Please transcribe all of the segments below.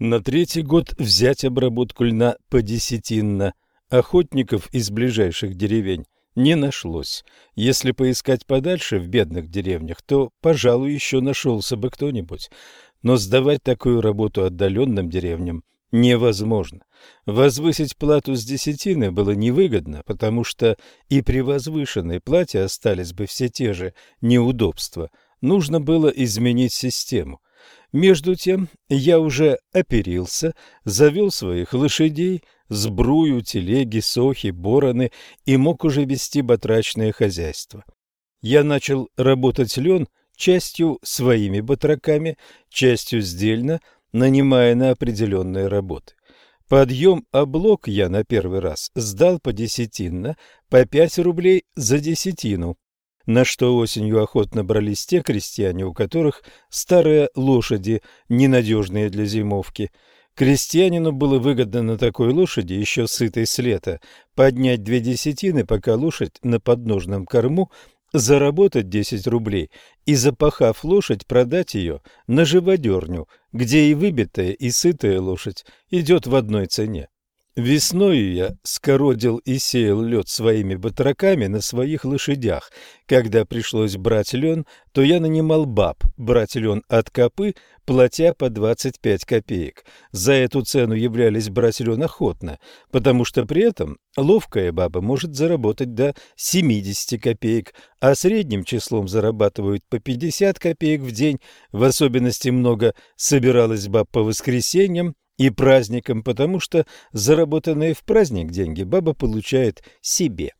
На третий год взять обработку льна подесятинно. Охотников из ближайших деревень не нашлось. Если поискать подальше в бедных деревнях, то, пожалуй, еще нашелся бы кто-нибудь. Но сдавать такую работу отдаленным деревням невозможно. Возвысить плату с десятины было невыгодно, потому что и при возвышенной плате остались бы все те же неудобства. Нужно было изменить систему. Между тем я уже оперился, завел своих лошадей, сбрую, телеги, сохи, бороны и мог уже вести батрачное хозяйство. Я начал работать лен частью своими батраками, частью сдельно, нанимая на определенные работы. Подъем облог я на первый раз сдал по десятинно, по пять рублей за десятину, на что осенью охотно брались те крестьяне, у которых старые лошади, ненадежные для зимовки. Крестьянину было выгодно на такой лошади, еще сытой с лета, поднять две десятины, пока лошадь на подножном корму заработать 10 рублей и, запахав лошадь, продать ее на живодерню, где и выбитая, и сытая лошадь идет в одной цене. Весною я скородил и сеял лед своими батраками на своих лошадях. Когда пришлось брать лен, то я нанимал баб брать лен от копы, платя по 25 копеек. За эту цену являлись брать лен охотно, потому что при этом ловкая баба может заработать до 70 копеек, а средним числом зарабатывают по 50 копеек в день. В особенности много собиралось баб по воскресеньям, и праздникам, потому что заработанные в праздник деньги баба получает себе.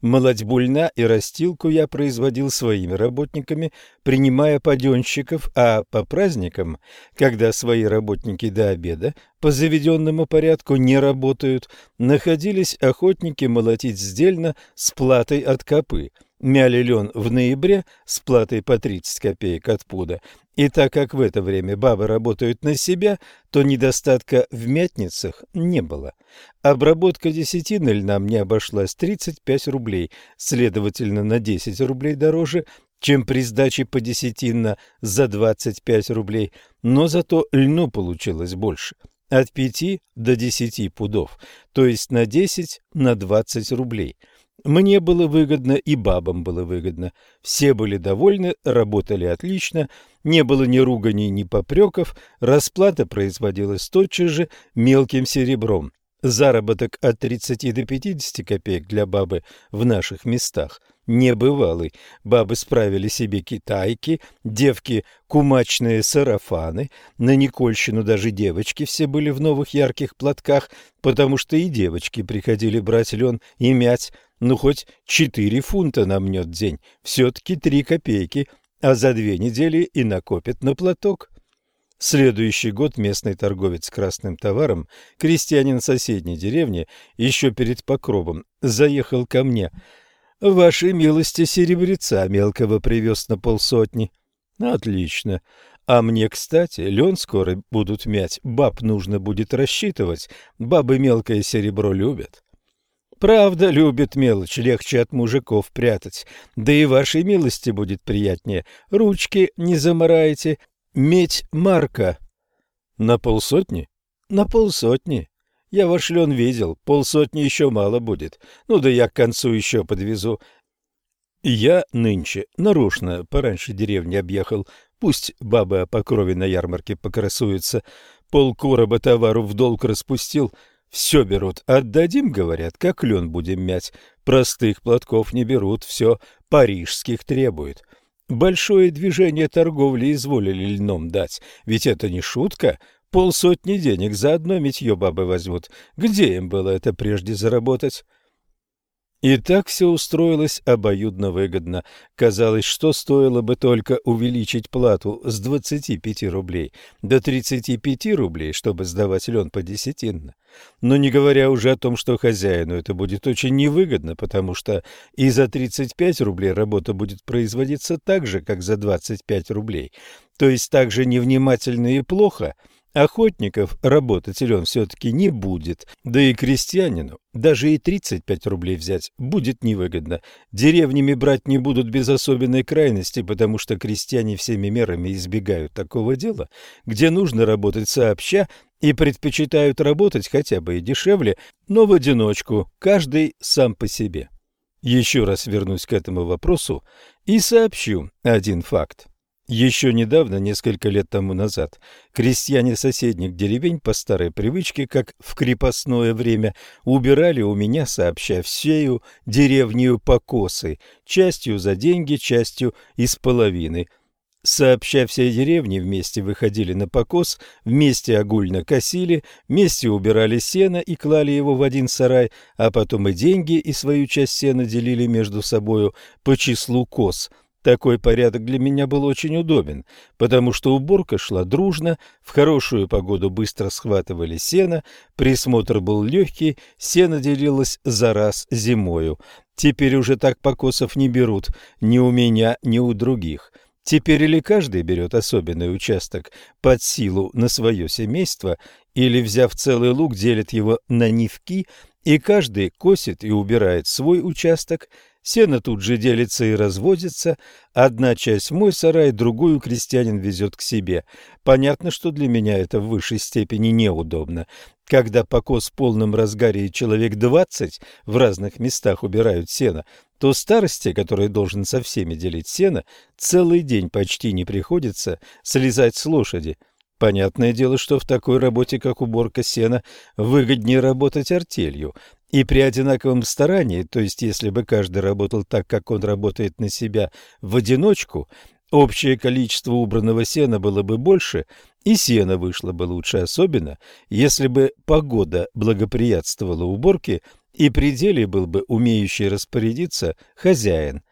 Молодьбу и растилку я производил своими работниками, принимая паденщиков, а по праздникам, когда свои работники до обеда по заведенному порядку не работают, находились охотники молотить сдельно с платой от копы – мяли лен в ноябре с платой по 30 копеек от пуда, и так как в это время бабы работают на себя, то недостатка в мятницах не было. Обработка десятины льна мне обошлась 35 рублей, следовательно, на 10 рублей дороже, чем при сдаче по десятинно за 25 рублей, но зато льну получилось больше – от 5 до 10 пудов, то есть на 10 на 20 рублей – мне было выгодно, и бабам было выгодно. Все были довольны, работали отлично, не было ни руганий, ни попреков, расплата производилась тотчас же мелким серебром. Заработок от 30 до 50 копеек для бабы в наших местах небывалый. Бабы справили себе китайки, девки кумачные сарафаны, на Никольщину даже девочки все были в новых ярких платках, потому что и девочки приходили брать лен и мять, ну, хоть четыре фунта намнет день, все-таки три копейки, а за две недели и накопит на платок. Следующий год местный торговец красным товаром, крестьянин соседней деревни, еще перед покровом, заехал ко мне. «Вашей милости серебреца мелкого привез на полсотни». «Отлично. А мне, кстати, лен скоро будут мять, баб нужно будет рассчитывать, бабы мелкое серебро любят». Правда, любит мелочь, легче от мужиков прятать. Да и вашей милости будет приятнее. Ручки не замарайте. Медь марка. На полсотни? На полсотни. Я ваш лен видел, полсотни еще мало будет. Ну да я к концу еще подвезу. Я нынче нарочно пораньше деревни объехал. Пусть бабы по крови на ярмарке покрасуются. Полкороба товару в долг распустил — все берут. Отдадим, говорят, как лен будем мять. Простых платков не берут, все парижских требуют. Большое движение торговли изволили льном дать, ведь это не шутка. Полсотни денег за одно метье бабы возьмут. Где им было это прежде заработать? И так все устроилось обоюдно выгодно. Казалось, что стоило бы только увеличить плату с 25 рублей до 35 рублей, чтобы сдавать лен по десятинно. Но не говоря уже о том, что хозяину это будет очень невыгодно, потому что и за 35 рублей работа будет производиться так же, как за 25 рублей, то есть так же невнимательно и плохо – Охотников работать он все-таки не будет, да и крестьянину даже и 35 рублей взять будет невыгодно. Деревнями брать не будут без особенной крайности, потому что крестьяне всеми мерами избегают такого дела, где нужно работать сообща и предпочитают работать хотя бы и дешевле, но в одиночку, каждый сам по себе. Еще раз вернусь к этому вопросу и сообщу один факт. Еще недавно, несколько лет тому назад, крестьяне соседних деревень по старой привычке, как в крепостное время, убирали у меня, сообща всею деревню покосы, частью за деньги, частью из половины. Сообща всей деревни вместе выходили на покос, вместе огульно косили, вместе убирали сено и клали его в один сарай, а потом и деньги и свою часть сена делили между собою по числу кос – такой порядок для меня был очень удобен, потому что уборка шла дружно, в хорошую погоду быстро схватывали сено, присмотр был легкий, сено делилось за раз зимою. Теперь уже так покосов не берут ни у меня, ни у других. Теперь или каждый берет особенный участок под силу на свое семейство, или, взяв целый луг, делит его на нивки, и каждый косит и убирает свой участок – Сено тут же делится и разводится. Одна часть в мой сарай, другую крестьянин везет к себе. Понятно, что для меня это в высшей степени неудобно. Когда покос в полном разгаре и человек двадцать в разных местах убирают сено, то старости, который должен со всеми делить сено, целый день почти не приходится слезать с лошади. Понятное дело, что в такой работе, как уборка сена, выгоднее работать артелью, и при одинаковом старании, то есть если бы каждый работал так, как он работает на себя в одиночку, общее количество убранного сена было бы больше, и сено вышло бы лучше, особенно если бы погода благоприятствовала уборке, и при деле был бы умеющий распорядиться хозяин.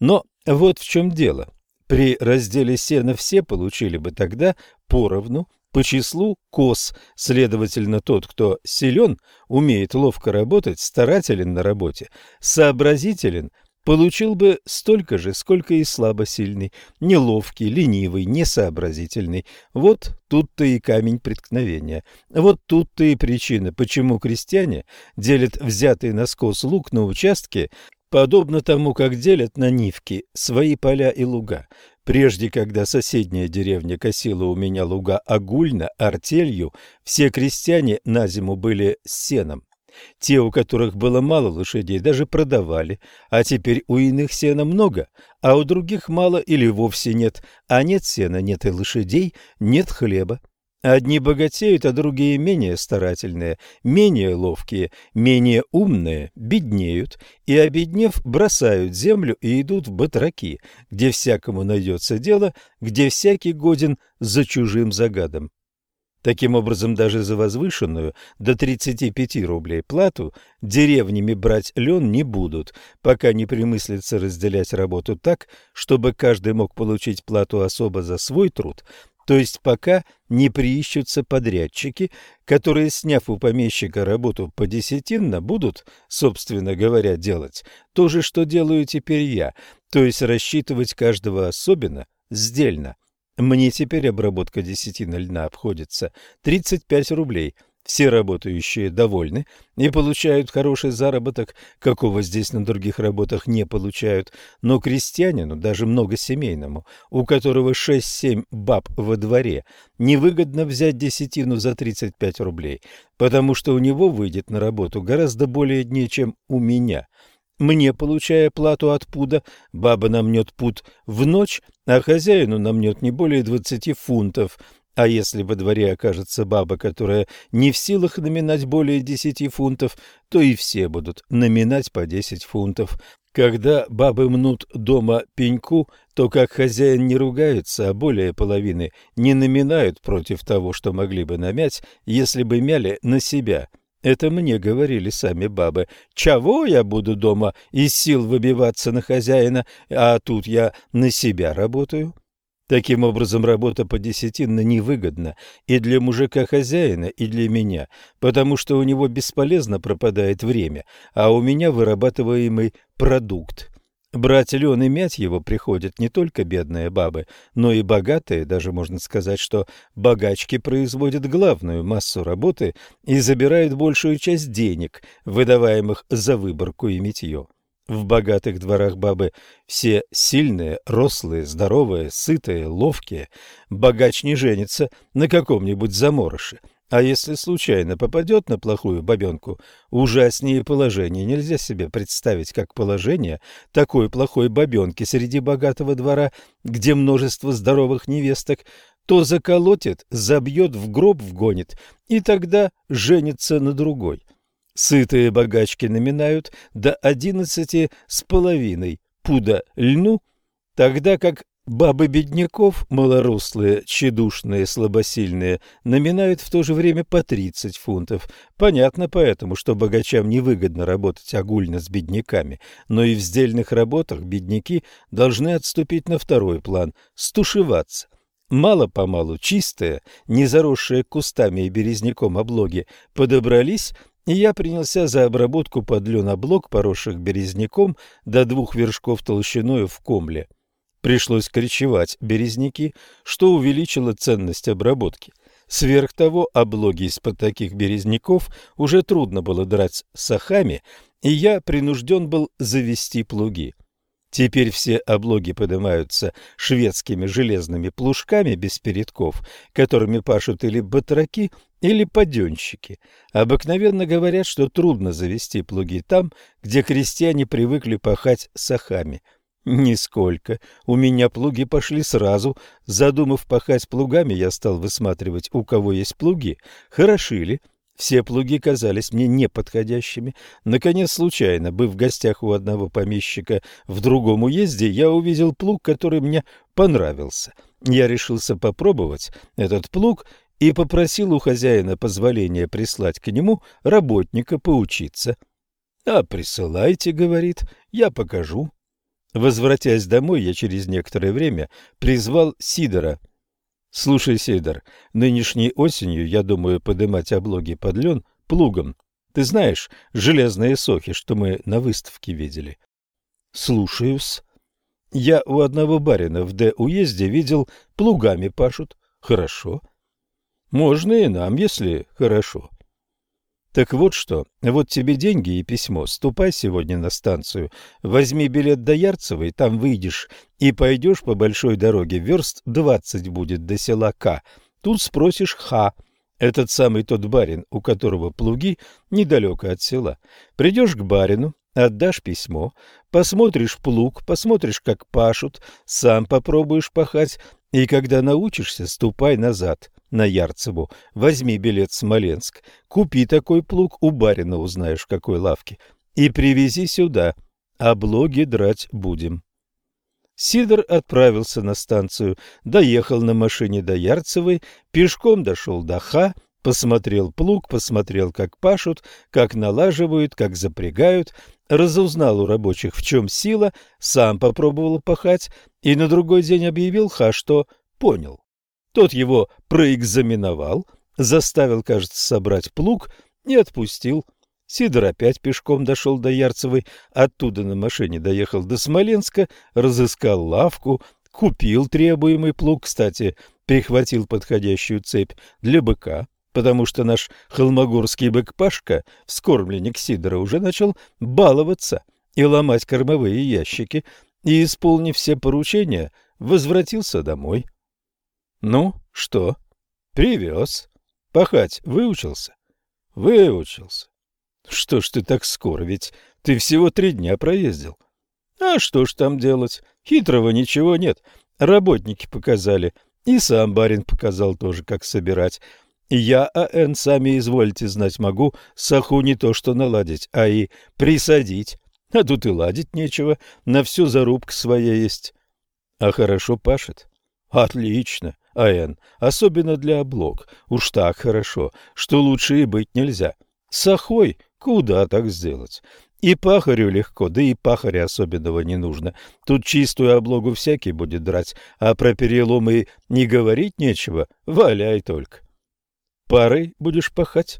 Но вот в чем дело. При разделе сена все получили бы тогда поровну по числу кос, следовательно, тот, кто силен, умеет ловко работать, старателен на работе, сообразителен, получил бы столько же, сколько и слабосильный, неловкий, ленивый, несообразительный. Вот тут-то и камень преткновения. Вот тут-то и причина, почему крестьяне делят взятый на скос лук на участке, подобно тому, как делят на нивки свои поля и луга. Прежде, когда соседняя деревня косила у меня луга огульно, артелью, все крестьяне на зиму были с сеном. Те, у которых было мало лошадей, даже продавали, а теперь у иных сена много, а у других мало или вовсе нет, а нет сена, нет и лошадей, нет хлеба. Одни богатеют, а другие менее старательные, менее ловкие, менее умные, беднеют, и, обеднев, бросают землю и идут в батраки, где всякому найдется дело, где всякий годен за чужим загадом. Таким образом, даже за возвышенную до 35 рублей плату деревнями брать лен не будут, пока не примыслится разделять работу так, чтобы каждый мог получить плату особо за свой труд – то есть пока не приищутся подрядчики, которые, сняв у помещика работу по десятинно, будут, собственно говоря, делать то же, что делаю теперь я, то есть рассчитывать каждого особенно, сдельно. Мне теперь обработка десятины льна обходится 35 рублей – все работающие довольны и получают хороший заработок, какого здесь на других работах не получают, но крестьянину, даже многосемейному, у которого 6-7 баб во дворе, невыгодно взять десятину за 35 рублей, потому что у него выйдет на работу гораздо более дней, чем у меня. Мне, получая плату от пуда, баба намнет пуд в ночь, а хозяину намнет не более 20 фунтов – а если во дворе окажется баба, которая не в силах номинать более десяти фунтов, то и все будут номинать по десять фунтов. Когда бабы мнут дома пеньку, то как хозяин не ругается, а более половины не номинают против того, что могли бы намять, если бы мяли на себя. Это мне говорили сами бабы. Чего я буду дома из сил выбиваться на хозяина, а тут я на себя работаю? Таким образом, работа по десятинно невыгодна и для мужика-хозяина, и для меня, потому что у него бесполезно пропадает время, а у меня вырабатываемый продукт. Брать лен и мять его приходят не только бедные бабы, но и богатые, даже можно сказать, что богачки производят главную массу работы и забирают большую часть денег, выдаваемых за выборку и митье. В богатых дворах бабы все сильные, рослые, здоровые, сытые, ловкие. Богач не женится на каком-нибудь заморыше, А если случайно попадет на плохую бабенку, ужаснее положение нельзя себе представить, как положение такой плохой бабенки среди богатого двора, где множество здоровых невесток, то заколотит, забьет, в гроб вгонит, и тогда женится на другой. Сытые богачки наминают до одиннадцати с половиной пуда льну, тогда как Бабы бедняков, малорослые, тщедушные, слабосильные, наминают в то же время по 30 фунтов. Понятно поэтому, что богачам невыгодно работать огульно с бедняками, но и в сдельных работах бедняки должны отступить на второй план, стушеваться. Мало-помалу чистые, не заросшие кустами и березняком облоги, подобрались, и я принялся за обработку подлен облог, поросших березняком до двух вершков толщиною в комле. Пришлось корчевать березняки, что увеличило ценность обработки. Сверх того, облоги из-под таких березняков уже трудно было драть сахами, и я принужден был завести плуги. Теперь все облоги поднимаются шведскими железными плужками без передков, которыми пашут или батраки, или паденщики. Обыкновенно говорят, что трудно завести плуги там, где крестьяне привыкли пахать сахами – Нисколько. У меня плуги пошли сразу. Задумав пахать плугами, я стал высматривать, у кого есть плуги, хороши ли. Все плуги казались мне неподходящими. Наконец, случайно, быв в гостях у одного помещика в другом уезде, я увидел плуг, который мне понравился. Я решился попробовать этот плуг и попросил у хозяина позволения прислать к нему работника поучиться. — А присылайте, — говорит, — я покажу. Возвратясь домой, я через некоторое время призвал Сидора. «Слушай, Сидор, нынешней осенью я думаю подымать облоги под лен плугом. Ты знаешь железные сохи, что мы на выставке видели?» «Слушаюсь. Я у одного барина в Д-уезде видел, плугами пашут. Хорошо. Можно и нам, если хорошо. Так вот что, вот тебе деньги и письмо. Ступай сегодня на станцию, возьми билет до Ярцевой, там выйдешь и пойдешь по большой дороге. Верст двадцать будет до села К. Тут спросишь Ха. Этот самый тот барин, у которого плуги недалеко от села. Придешь к барину, отдашь письмо, посмотришь плуг, посмотришь, как пашут, сам попробуешь пахать, и когда научишься, ступай назад на Ярцеву, возьми билет в Смоленск, купи такой плуг, у барина узнаешь в какой лавке, и привези сюда, а блоги драть будем. Сидор отправился на станцию, доехал на машине до Ярцевой, пешком дошел до Ха, посмотрел плуг, посмотрел, как пашут, как налаживают, как запрягают, разузнал у рабочих, в чем сила, сам попробовал пахать, и на другой день объявил Ха, что понял. Тот его проэкзаменовал, заставил, кажется, собрать плуг и отпустил. Сидор опять пешком дошел до Ярцевой, оттуда на машине доехал до Смоленска, разыскал лавку, купил требуемый плуг, кстати, прихватил подходящую цепь для быка, потому что наш холмогорский бык Пашка, вскормленник Сидора, уже начал баловаться и ломать кормовые ящики, и, исполнив все поручения, возвратился домой. Ну, что? Привез. Пахать выучился? Выучился. Что ж ты так скоро, ведь ты всего три дня проездил. А что ж там делать? Хитрого ничего нет. Работники показали. И сам барин показал тоже, как собирать. И я, А.Н., сами извольте знать, могу саху не то что наладить, а и присадить. А тут и ладить нечего, на всю зарубка своя есть. А хорошо пашет? Отлично. АН, особенно для облог. Уж так хорошо, что лучше и быть нельзя. Сахой куда так сделать? И пахарю легко, да и пахаря особенного не нужно. Тут чистую облогу всякий будет драть, а про переломы не говорить нечего, валяй только. Парой будешь пахать?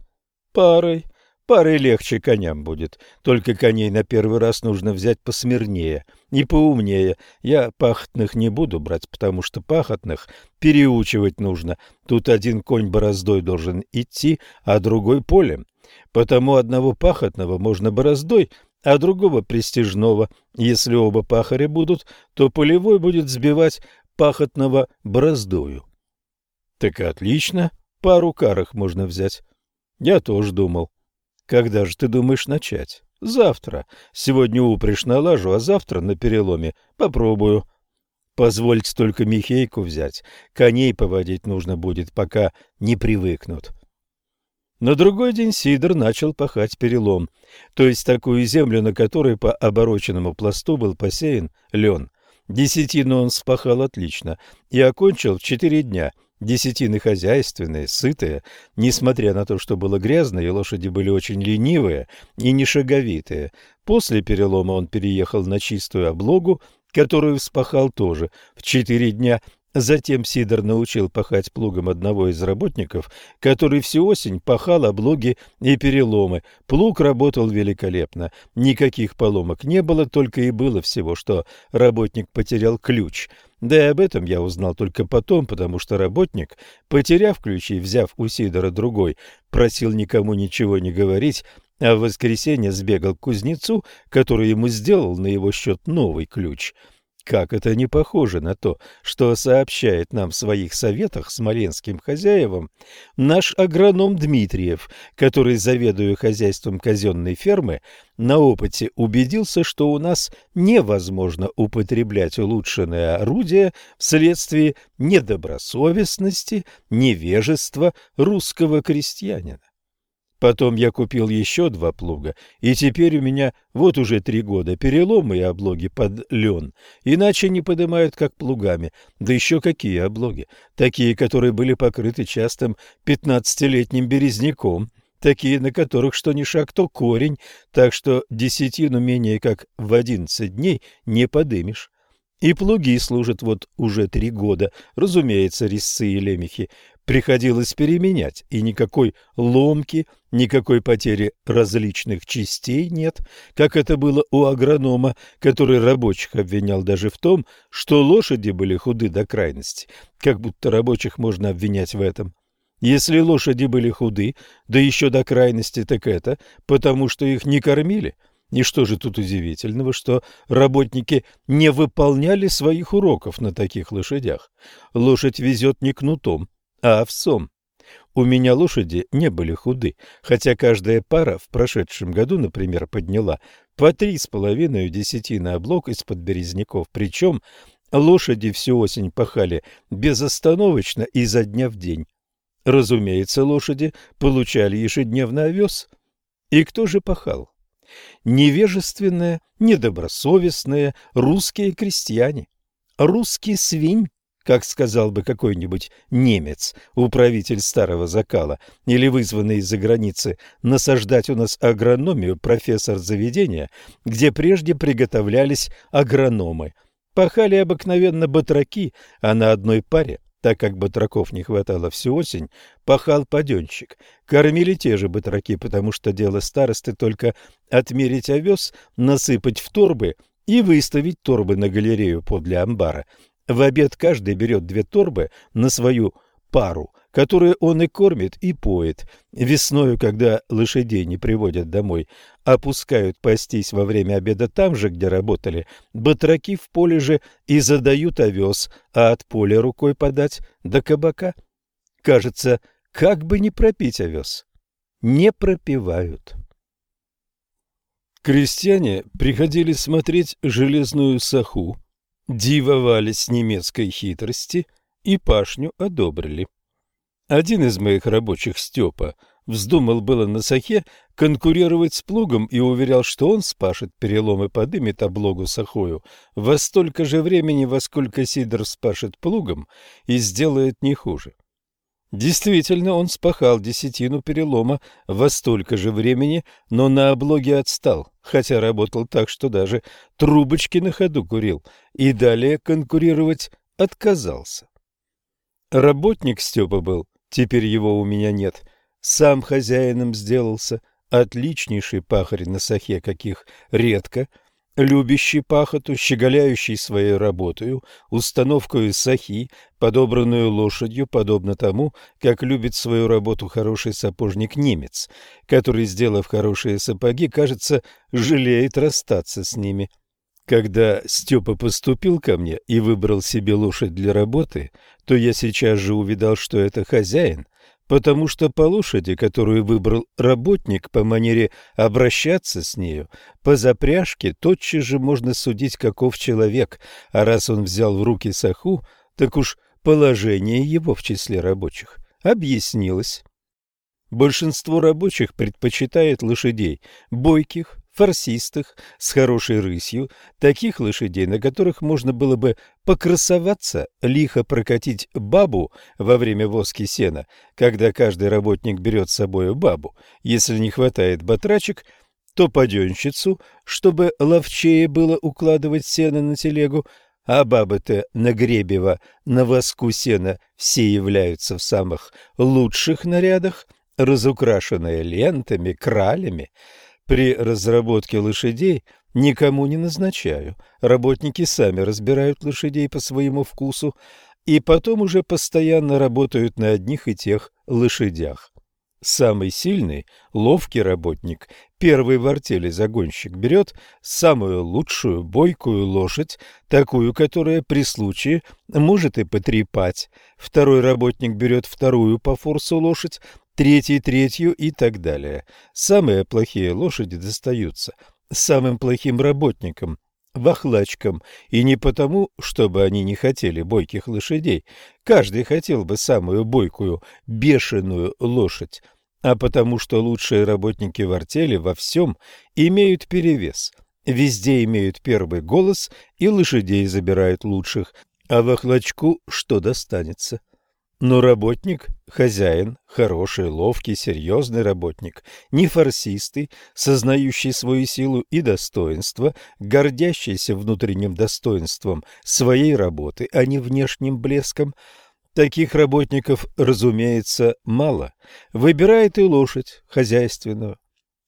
Парой. Парой легче коням будет, только коней на первый раз нужно взять посмирнее и поумнее. Я пахотных не буду брать, потому что пахотных переучивать нужно. Тут один конь бороздой должен идти, а другой полем. Потому одного пахотного можно бороздой, а другого престижного. Если оба пахаря будут, то полевой будет сбивать пахотного бороздою. Так отлично, пару карах можно взять. Я тоже думал. Когда же ты думаешь начать? Завтра. Сегодня упряжь налажу, а завтра на переломе попробую. Позвольте только Михейку взять. Коней поводить нужно будет, пока не привыкнут. На другой день Сидор начал пахать перелом, то есть такую землю, на которой по обороченному пласту был посеян лен. Десятину он спахал отлично и окончил в четыре дня. Десятины хозяйственные, сытые, несмотря на то, что было грязно, и лошади были очень ленивые и нешаговитые. После перелома он переехал на чистую облогу, которую вспахал тоже в четыре дня Затем Сидор научил пахать плугом одного из работников, который всю осень пахал облоги и переломы. Плуг работал великолепно. Никаких поломок не было, только и было всего, что работник потерял ключ. Да и об этом я узнал только потом, потому что работник, потеряв ключ и взяв у Сидора другой, просил никому ничего не говорить, а в воскресенье сбегал к кузнецу, который ему сделал на его счет новый ключ – как это не похоже на то, что сообщает нам в своих советах смоленским хозяевам наш агроном Дмитриев, который, заведуя хозяйством казенной фермы, на опыте убедился, что у нас невозможно употреблять улучшенное орудие вследствие недобросовестности, невежества русского крестьянина. Потом я купил еще два плуга, и теперь у меня вот уже три года переломы и облоги под лен, иначе не поднимают как плугами. Да еще какие облоги? Такие, которые были покрыты частым пятнадцатилетним березняком, такие, на которых что ни шаг, то корень, так что десятину менее как в одиннадцать дней не подымешь. И плуги служат вот уже три года, разумеется, резцы и лемехи приходилось переменять, и никакой ломки, никакой потери различных частей нет, как это было у агронома, который рабочих обвинял даже в том, что лошади были худы до крайности, как будто рабочих можно обвинять в этом. Если лошади были худы, да еще до крайности, так это потому, что их не кормили. И что же тут удивительного, что работники не выполняли своих уроков на таких лошадях? Лошадь везет не кнутом, а овсом. У меня лошади не были худы, хотя каждая пара в прошедшем году, например, подняла по три с половиной десятины облог из-под березняков, причем лошади всю осень пахали безостановочно изо дня в день. Разумеется, лошади получали ежедневно овес. И кто же пахал? Невежественные, недобросовестные русские крестьяне. Русский свинь как сказал бы какой-нибудь немец, управитель старого закала, или вызванный из-за границы насаждать у нас агрономию профессор заведения, где прежде приготовлялись агрономы. Пахали обыкновенно батраки, а на одной паре, так как батраков не хватало всю осень, пахал паденщик. Кормили те же батраки, потому что дело старосты только отмерить овес, насыпать в торбы и выставить торбы на галерею подле амбара – в обед каждый берет две торбы на свою пару, которую он и кормит, и поет. Весною, когда лошадей не приводят домой, опускают пастись во время обеда там же, где работали, батраки в поле же и задают овес, а от поля рукой подать до кабака. Кажется, как бы не пропить овес. Не пропивают. Крестьяне приходили смотреть железную саху, дивовались немецкой хитрости и пашню одобрили. Один из моих рабочих, Степа, вздумал было на сахе конкурировать с плугом и уверял, что он спашет перелом и подымет облогу сахою во столько же времени, во сколько Сидор спашет плугом и сделает не хуже. Действительно, он спахал десятину перелома во столько же времени, но на облоге отстал, хотя работал так, что даже трубочки на ходу курил, и далее конкурировать отказался. Работник Степа был, теперь его у меня нет, сам хозяином сделался, отличнейший пахарь на сахе, каких. Редко – любящий пахоту, щеголяющий своей работою, установкою сахи, подобранную лошадью, подобно тому, как любит свою работу хороший сапожник-немец, который, сделав хорошие сапоги, кажется, жалеет расстаться с ними. Когда Степа поступил ко мне и выбрал себе лошадь для работы, то я сейчас же увидал, что это хозяин, потому что по лошади, которую выбрал работник по манере обращаться с нею, по запряжке тотчас же можно судить, каков человек, а раз он взял в руки саху, так уж положение его в числе рабочих объяснилось. Большинство рабочих предпочитает лошадей бойких, форсистых, с хорошей рысью, таких лошадей, на которых можно было бы покрасоваться, лихо прокатить бабу во время воски сена, когда каждый работник берет с собой бабу. Если не хватает батрачек, то паденщицу, чтобы ловчее было укладывать сено на телегу, а бабы-то на Гребева, на воску сена все являются в самых лучших нарядах, разукрашенные лентами, кралями. При разработке лошадей никому не назначаю. Работники сами разбирают лошадей по своему вкусу и потом уже постоянно работают на одних и тех лошадях. Самый сильный, ловкий работник, первый в артели загонщик, берет самую лучшую бойкую лошадь, такую, которая при случае может и потрепать. Второй работник берет вторую по форсу лошадь, третий третью и так далее. Самые плохие лошади достаются самым плохим работникам, вахлачкам, и не потому, чтобы они не хотели бойких лошадей. Каждый хотел бы самую бойкую, бешеную лошадь, а потому что лучшие работники в артели во всем имеют перевес. Везде имеют первый голос и лошадей забирают лучших, а вахлачку что достанется? Но работник, хозяин, хороший, ловкий, серьезный работник, не форсистый, сознающий свою силу и достоинство, гордящийся внутренним достоинством своей работы, а не внешним блеском, таких работников, разумеется, мало. Выбирает и лошадь хозяйственную.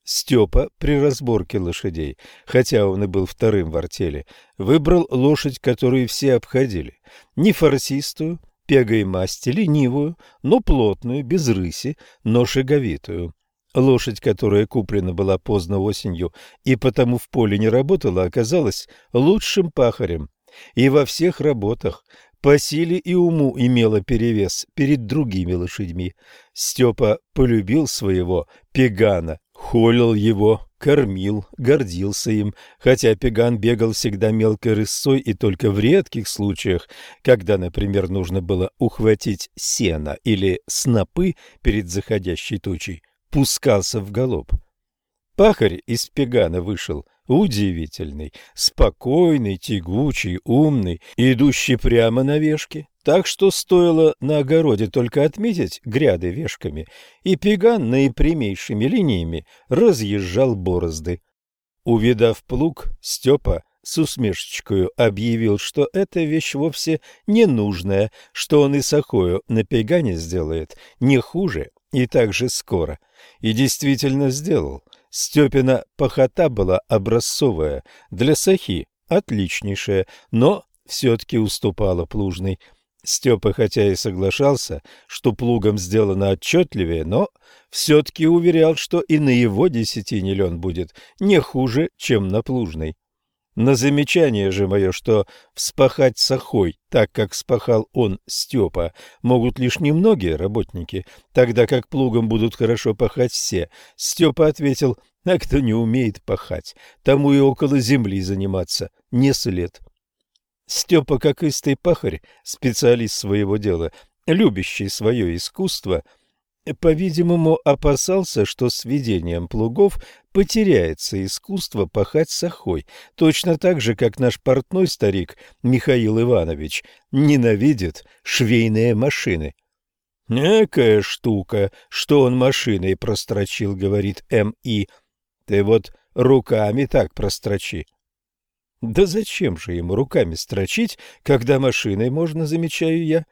Степа при разборке лошадей, хотя он и был вторым в артели, выбрал лошадь, которую все обходили, не форсистую, пегой масти, ленивую, но плотную, без рыси, но шаговитую. Лошадь, которая куплена была поздно осенью и потому в поле не работала, оказалась лучшим пахарем. И во всех работах по силе и уму имела перевес перед другими лошадьми. Степа полюбил своего пегана, холил его, кормил, гордился им, хотя Пеган бегал всегда мелкой рысцой и только в редких случаях, когда, например, нужно было ухватить сено или снопы перед заходящей тучей, пускался в галоп. Пахарь из Пегана вышел удивительный, спокойный, тягучий, умный, идущий прямо на вешке, так что стоило на огороде только отметить гряды вешками, и Пеган наипрямейшими линиями разъезжал борозды. Увидав плуг, Степа с усмешечкою объявил, что эта вещь вовсе не нужная, что он и сахою на Пегане сделает не хуже и так же скоро. И действительно сделал. Степина похота была образцовая, для сахи отличнейшая, но все-таки уступала плужной. Степа хотя и соглашался, что плугом сделано отчетливее, но все-таки уверял, что и на его десятине лен будет не хуже, чем на плужной. На замечание же мое, что вспахать сахой, так как спахал он Степа, могут лишь немногие работники, тогда как плугом будут хорошо пахать все, Степа ответил, а кто не умеет пахать, тому и около земли заниматься не след. Степа, как истый пахарь, специалист своего дела, любящий свое искусство – по-видимому, опасался, что с ведением плугов потеряется искусство пахать сахой, точно так же, как наш портной старик Михаил Иванович ненавидит швейные машины. «Некая штука, что он машиной прострочил», — говорит М.И. «Ты вот руками так прострочи». «Да зачем же ему руками строчить, когда машиной можно, замечаю я?»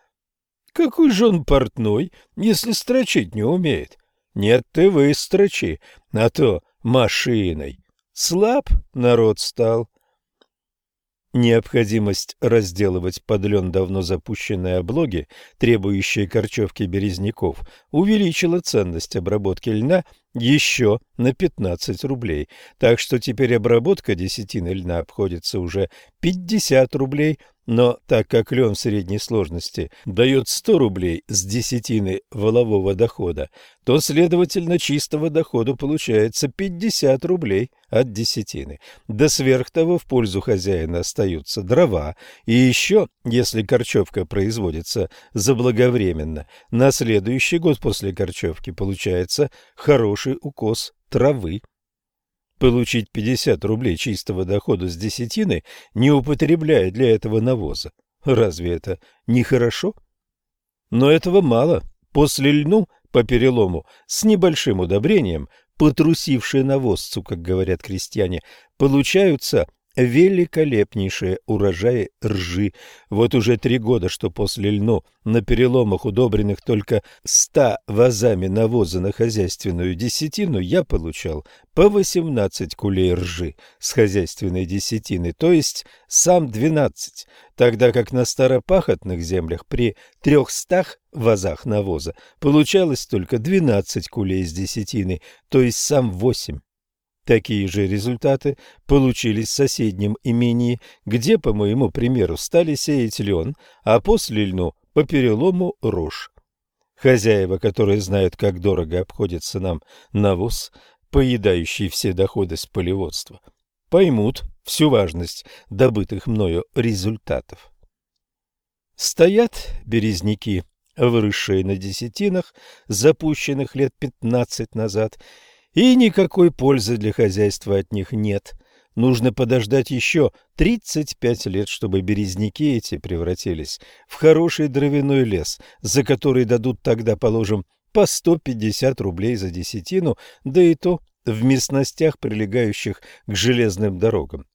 Какой же он портной, если строчить не умеет? Нет, ты выстрочи, а то машиной. Слаб народ стал. Необходимость разделывать под лен давно запущенные облоги, требующие корчевки березняков, увеличила ценность обработки льна еще на 15 рублей, так что теперь обработка десятины льна обходится уже 50 рублей Но так как лен средней сложности дает 100 рублей с десятины волового дохода, то, следовательно, чистого дохода получается 50 рублей от десятины. Да сверх того в пользу хозяина остаются дрова. И еще, если корчевка производится заблаговременно, на следующий год после корчевки получается хороший укос травы. Получить 50 рублей чистого дохода с десятины, не употребляя для этого навоза. Разве это не хорошо? Но этого мало. После льну по перелому с небольшим удобрением, потрусившие навозцу, как говорят крестьяне, получаются великолепнейшие урожаи ржи. Вот уже три года, что после льну на переломах, удобренных только ста вазами навоза на хозяйственную десятину, я получал по восемнадцать кулей ржи с хозяйственной десятины, то есть сам двенадцать, тогда как на старопахотных землях при трехстах вазах навоза получалось только двенадцать кулей с десятины, то есть сам восемь. Такие же результаты получились в соседнем имении, где, по моему примеру, стали сеять лен, а после льну по перелому рожь. Хозяева, которые знают, как дорого обходится нам навоз, поедающий все доходы с полеводства, поймут всю важность добытых мною результатов. Стоят березняки, выросшие на десятинах, запущенных лет пятнадцать назад, и никакой пользы для хозяйства от них нет. Нужно подождать еще 35 лет, чтобы березняки эти превратились в хороший дровяной лес, за который дадут тогда, положим, по 150 рублей за десятину, да и то в местностях, прилегающих к железным дорогам.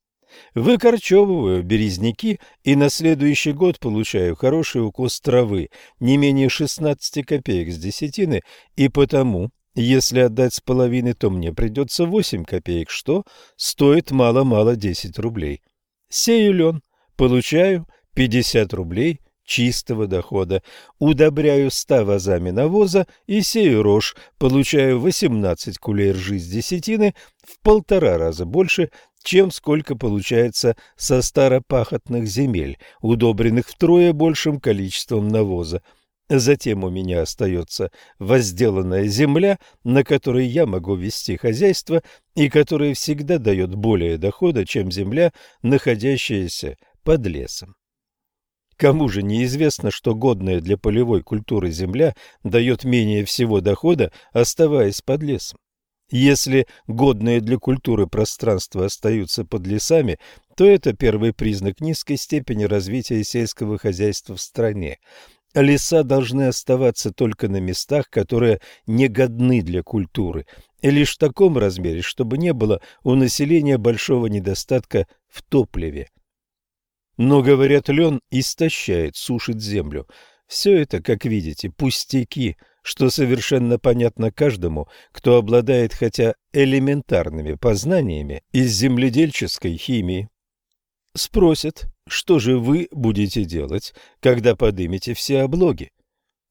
Выкорчевываю березняки и на следующий год получаю хороший укос травы, не менее 16 копеек с десятины, и потому если отдать с половины, то мне придется 8 копеек, что стоит мало-мало 10 рублей. Сею лен, получаю 50 рублей чистого дохода. Удобряю 100 вазами навоза и сею рожь, получаю 18 кулей ржи с десятины, в полтора раза больше, чем сколько получается со старопахотных земель, удобренных втрое большим количеством навоза. Затем у меня остается возделанная земля, на которой я могу вести хозяйство и которая всегда дает более дохода, чем земля, находящаяся под лесом. Кому же неизвестно, что годная для полевой культуры земля дает менее всего дохода, оставаясь под лесом? Если годные для культуры пространства остаются под лесами, то это первый признак низкой степени развития сельского хозяйства в стране. Леса должны оставаться только на местах, которые не годны для культуры, и лишь в таком размере, чтобы не было у населения большого недостатка в топливе. Но, говорят, лен истощает, сушит землю. Все это, как видите, пустяки, что совершенно понятно каждому, кто обладает хотя элементарными познаниями из земледельческой химии. Спросят, что же вы будете делать, когда подымете все облоги?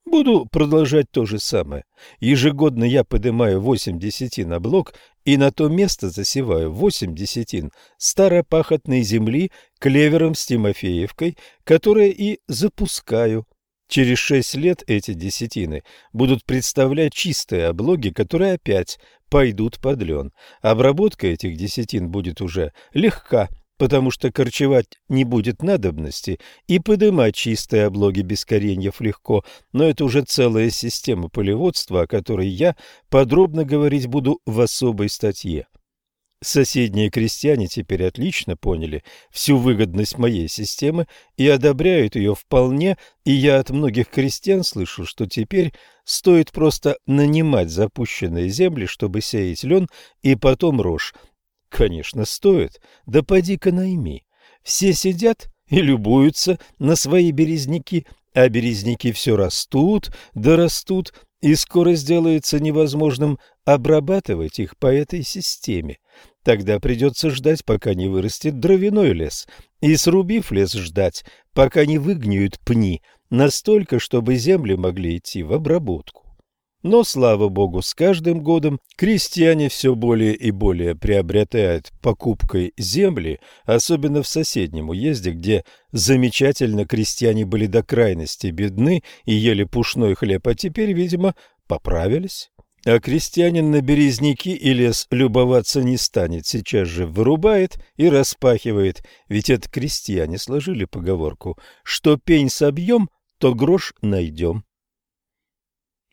Буду продолжать то же самое. Ежегодно я поднимаю 8 десятин облог и на то место засеваю 8 десятин старопахотной земли клевером с Тимофеевкой, которые и запускаю. Через шесть лет эти десятины будут представлять чистые облоги, которые опять пойдут под лен. Обработка этих десятин будет уже легка, потому что корчевать не будет надобности, и подымать чистые облоги без кореньев легко, но это уже целая система полеводства, о которой я подробно говорить буду в особой статье. Соседние крестьяне теперь отлично поняли всю выгодность моей системы и одобряют ее вполне, и я от многих крестьян слышу, что теперь стоит просто нанимать запущенные земли, чтобы сеять лен и потом рожь, Конечно, стоит. Да поди-ка найми. Все сидят и любуются на свои березняки, а березняки все растут, да растут, и скоро сделается невозможным обрабатывать их по этой системе. Тогда придется ждать, пока не вырастет дровяной лес, и, срубив лес, ждать, пока не выгниют пни, настолько, чтобы земли могли идти в обработку. Но, слава богу, с каждым годом крестьяне все более и более приобретают покупкой земли, особенно в соседнем уезде, где замечательно крестьяне были до крайности бедны и ели пушной хлеб, а теперь, видимо, поправились. А крестьянин на березники и лес любоваться не станет, сейчас же вырубает и распахивает, ведь это крестьяне сложили поговорку, что пень собьем, то грош найдем.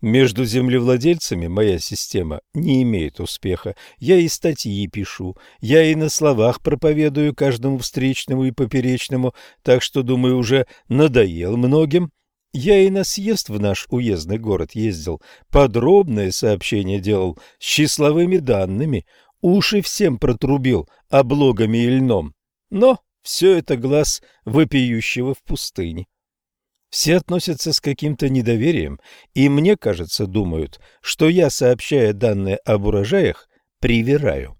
Между землевладельцами моя система не имеет успеха. Я и статьи пишу, я и на словах проповедую каждому встречному и поперечному, так что, думаю, уже надоел многим. Я и на съезд в наш уездный город ездил, подробное сообщение делал с числовыми данными, уши всем протрубил облогами и льном. Но все это глаз вопиющего в пустыне. Все относятся с каким-то недоверием, и мне кажется, думают, что я, сообщая данные об урожаях, привираю.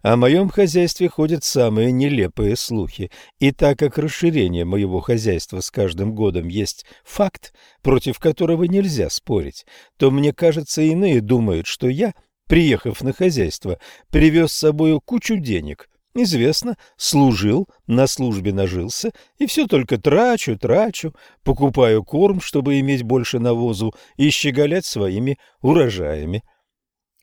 О моем хозяйстве ходят самые нелепые слухи, и так как расширение моего хозяйства с каждым годом есть факт, против которого нельзя спорить, то мне кажется, иные думают, что я, приехав на хозяйство, привез с собой кучу денег, Известно, служил, на службе нажился, и все только трачу, трачу, покупаю корм, чтобы иметь больше навозу, и щеголять своими урожаями.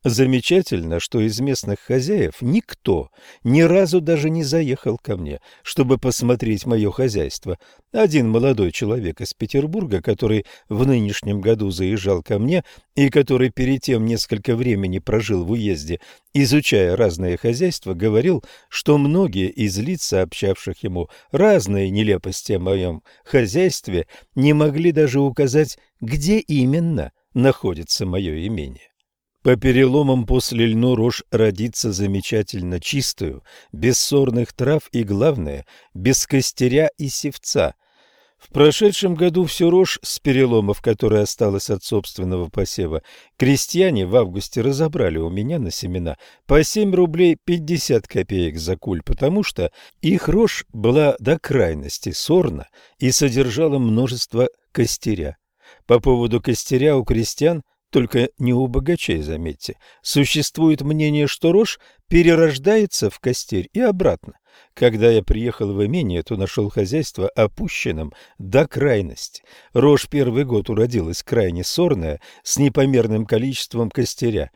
Замечательно, что из местных хозяев никто ни разу даже не заехал ко мне, чтобы посмотреть мое хозяйство. Один молодой человек из Петербурга, который в нынешнем году заезжал ко мне и который перед тем несколько времени прожил в уезде, изучая разные хозяйства, говорил, что многие из лиц, сообщавших ему разные нелепости о моем хозяйстве, не могли даже указать, где именно находится мое имение. По переломам после льну рожь родится замечательно чистую, без сорных трав и, главное, без костеря и севца. В прошедшем году всю рожь с переломов, которая осталась от собственного посева, крестьяне в августе разобрали у меня на семена по 7 рублей 50 копеек за куль, потому что их рожь была до крайности сорна и содержала множество костеря. По поводу костеря у крестьян только не у богачей, заметьте. Существует мнение, что рожь перерождается в костерь и обратно. Когда я приехал в имение, то нашел хозяйство опущенным до крайности. Рожь первый год уродилась крайне сорная, с непомерным количеством костеря.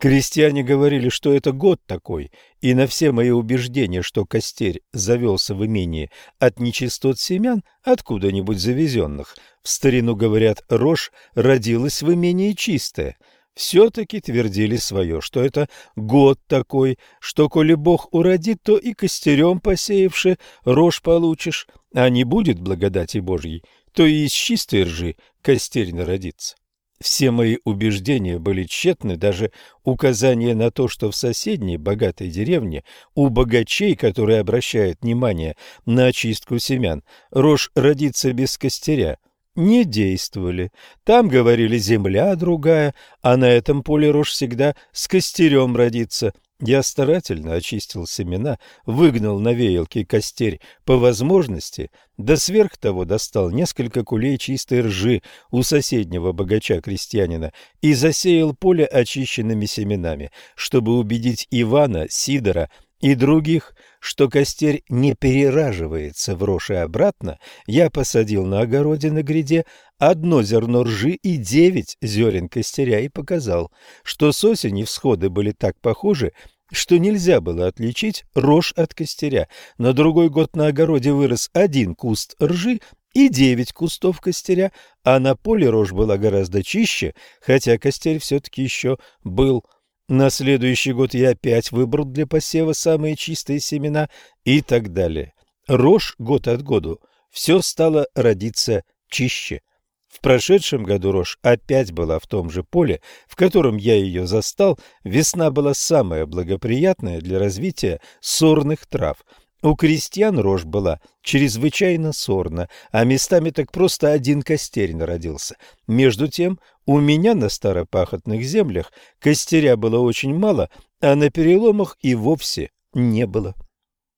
Крестьяне говорили, что это год такой, и на все мои убеждения, что костерь завелся в имении от нечистот семян, откуда-нибудь завезенных, в старину говорят, рожь родилась в имении чистая, все-таки твердили свое, что это год такой, что коли Бог уродит, то и костерем посеявши рожь получишь, а не будет благодати Божьей, то и из чистой ржи костерь народится. Все мои убеждения были тщетны, даже указание на то, что в соседней богатой деревне у богачей, которые обращают внимание на очистку семян, рожь родится без костеря, не действовали. Там, говорили, земля другая, а на этом поле рожь всегда с костерем родится, я старательно очистил семена, выгнал на веялке костерь по возможности, да сверх того достал несколько кулей чистой ржи у соседнего богача-крестьянина и засеял поле очищенными семенами, чтобы убедить Ивана, Сидора и других, что костерь не перераживается в рожь обратно, я посадил на огороде на гряде одно зерно ржи и девять зерен костеря и показал, что с осени всходы были так похожи, что нельзя было отличить рожь от костеря. На другой год на огороде вырос один куст ржи и девять кустов костеря, а на поле рожь была гораздо чище, хотя костерь все-таки еще был на следующий год я опять выбрал для посева самые чистые семена и так далее. Рожь год от году все стало родиться чище. В прошедшем году рожь опять была в том же поле, в котором я ее застал. Весна была самая благоприятная для развития сорных трав. У крестьян рожь была чрезвычайно сорна, а местами так просто один костерь народился. Между тем у меня на старопахотных землях костеря было очень мало, а на переломах и вовсе не было.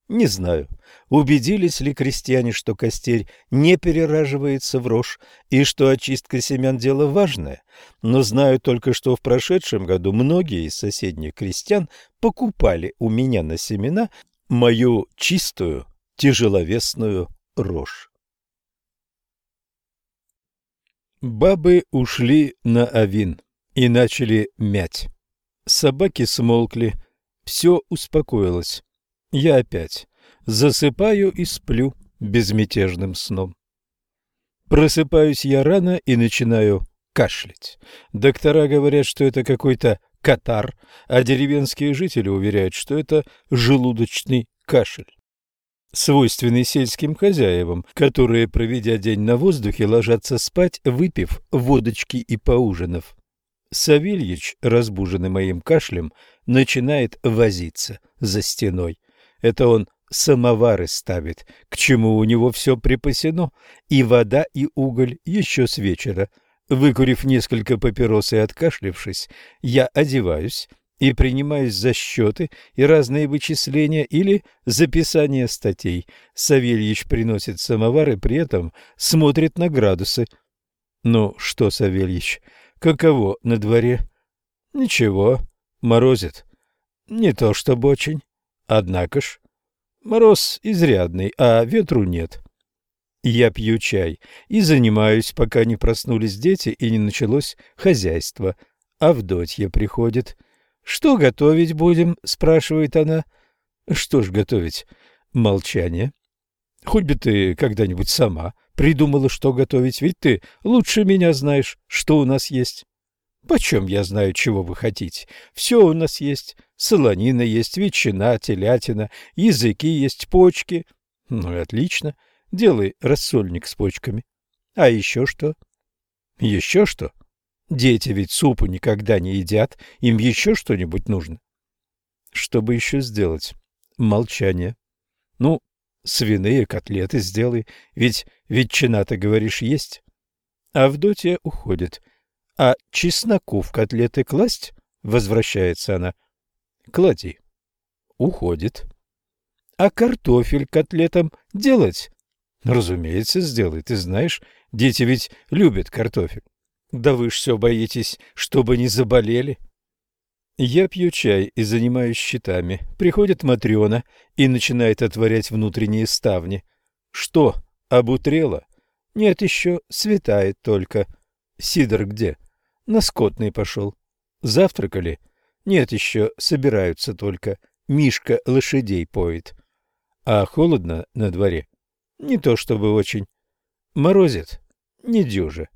Не знаю, убедились ли крестьяне, что костерь не перераживается в рожь и что очистка семян – дело важное, но знаю только, что в прошедшем году многие из соседних крестьян покупали у меня на семена мою чистую тяжеловесную рожь. Бабы ушли на авин и начали мять. Собаки смолкли, все успокоилось. Я опять засыпаю и сплю безмятежным сном. Просыпаюсь я рано и начинаю кашлять. Доктора говорят, что это какой-то катар, а деревенские жители уверяют, что это желудочный кашель. Свойственный сельским хозяевам, которые, проведя день на воздухе, ложатся спать, выпив водочки и поужинав. Савельич, разбуженный моим кашлем, начинает возиться за стеной. Это он самовары ставит, к чему у него все припасено, и вода, и уголь еще с вечера. Выкурив несколько папирос и откашлившись, я одеваюсь и принимаюсь за счеты и разные вычисления или записание статей. Савельич приносит самовар и при этом смотрит на градусы. Ну что, Савельич, каково на дворе? Ничего, морозит. Не то чтобы очень. Однако ж, мороз изрядный, а ветру нет. Я пью чай и занимаюсь, пока не проснулись дети и не началось хозяйство. Авдотья приходит. «Что готовить будем?» — спрашивает она. «Что ж готовить?» Молчание. «Хоть бы ты когда-нибудь сама придумала, что готовить, ведь ты лучше меня знаешь, что у нас есть». Почем я знаю, чего вы хотите? Все у нас есть. Солонина есть, ветчина, телятина, языки есть, почки. Ну и отлично. Делай рассольник с почками. А еще что? Еще что? Дети ведь супу никогда не едят. Им еще что-нибудь нужно. Что бы еще сделать? Молчание. Ну, свиные котлеты сделай. Ведь ветчина, ты говоришь, есть. Авдотья уходит. А чесноку в котлеты класть? Возвращается она. Клади. Уходит. А картофель котлетам делать? Разумеется, сделай. Ты знаешь, дети ведь любят картофель. Да вы ж все боитесь, чтобы не заболели. Я пью чай и занимаюсь счетами. Приходит Матрена и начинает отворять внутренние ставни. Что, обутрела? Нет еще, светает только. Сидор где? На скотный пошел. Завтракали? Нет еще, собираются только. Мишка лошадей поет. А холодно на дворе? Не то чтобы очень. Морозит? Не дюже.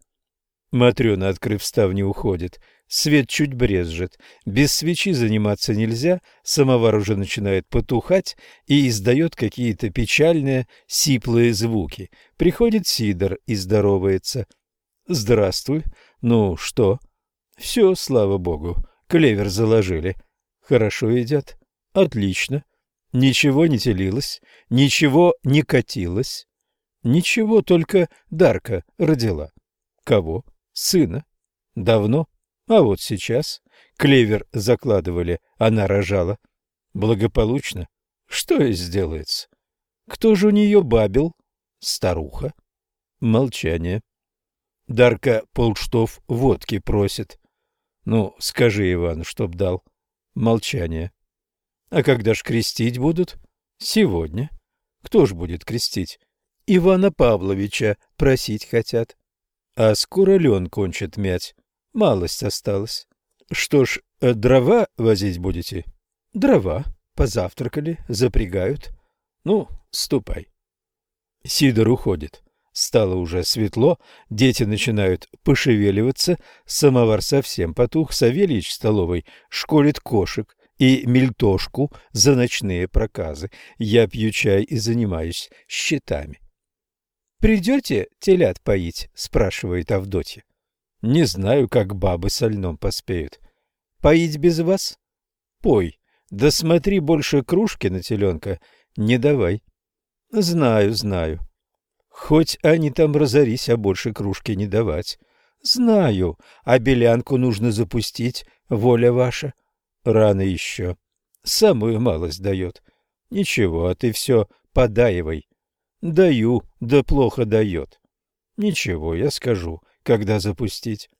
Матрена, открыв ставни, уходит. Свет чуть брезжит. Без свечи заниматься нельзя, самовар уже начинает потухать и издает какие-то печальные, сиплые звуки. Приходит Сидор и здоровается. «Здравствуй. Ну, что? Все, слава богу. Клевер заложили. Хорошо едят. Отлично. Ничего не телилось, ничего не катилось. Ничего, только Дарка родила. Кого? Сына. Давно? А вот сейчас. Клевер закладывали, она рожала. Благополучно. Что и сделается? Кто же у нее бабил? Старуха. Молчание. Дарка полштов водки просит. Ну, скажи Ивану, чтоб дал. Молчание. А когда ж крестить будут? Сегодня. Кто ж будет крестить? Ивана Павловича просить хотят. А скоро лен кончит мять. Малость осталась. Что ж, э, дрова возить будете? Дрова. Позавтракали, запрягают. Ну, ступай. Сидор уходит. Стало уже светло, дети начинают пошевеливаться, самовар совсем потух, Савельич столовой школит кошек и мельтошку за ночные проказы. Я пью чай и занимаюсь счетами. «Придете телят поить?» — спрашивает Авдотья. «Не знаю, как бабы со льном поспеют. Поить без вас? Пой. Да смотри, больше кружки на теленка не давай». «Знаю, знаю. Хоть они там разорись, а больше кружки не давать. Знаю, а белянку нужно запустить, воля ваша. Рано еще. Самую малость дает. Ничего, а ты все подаивай. Даю, да плохо дает. Ничего, я скажу, когда запустить.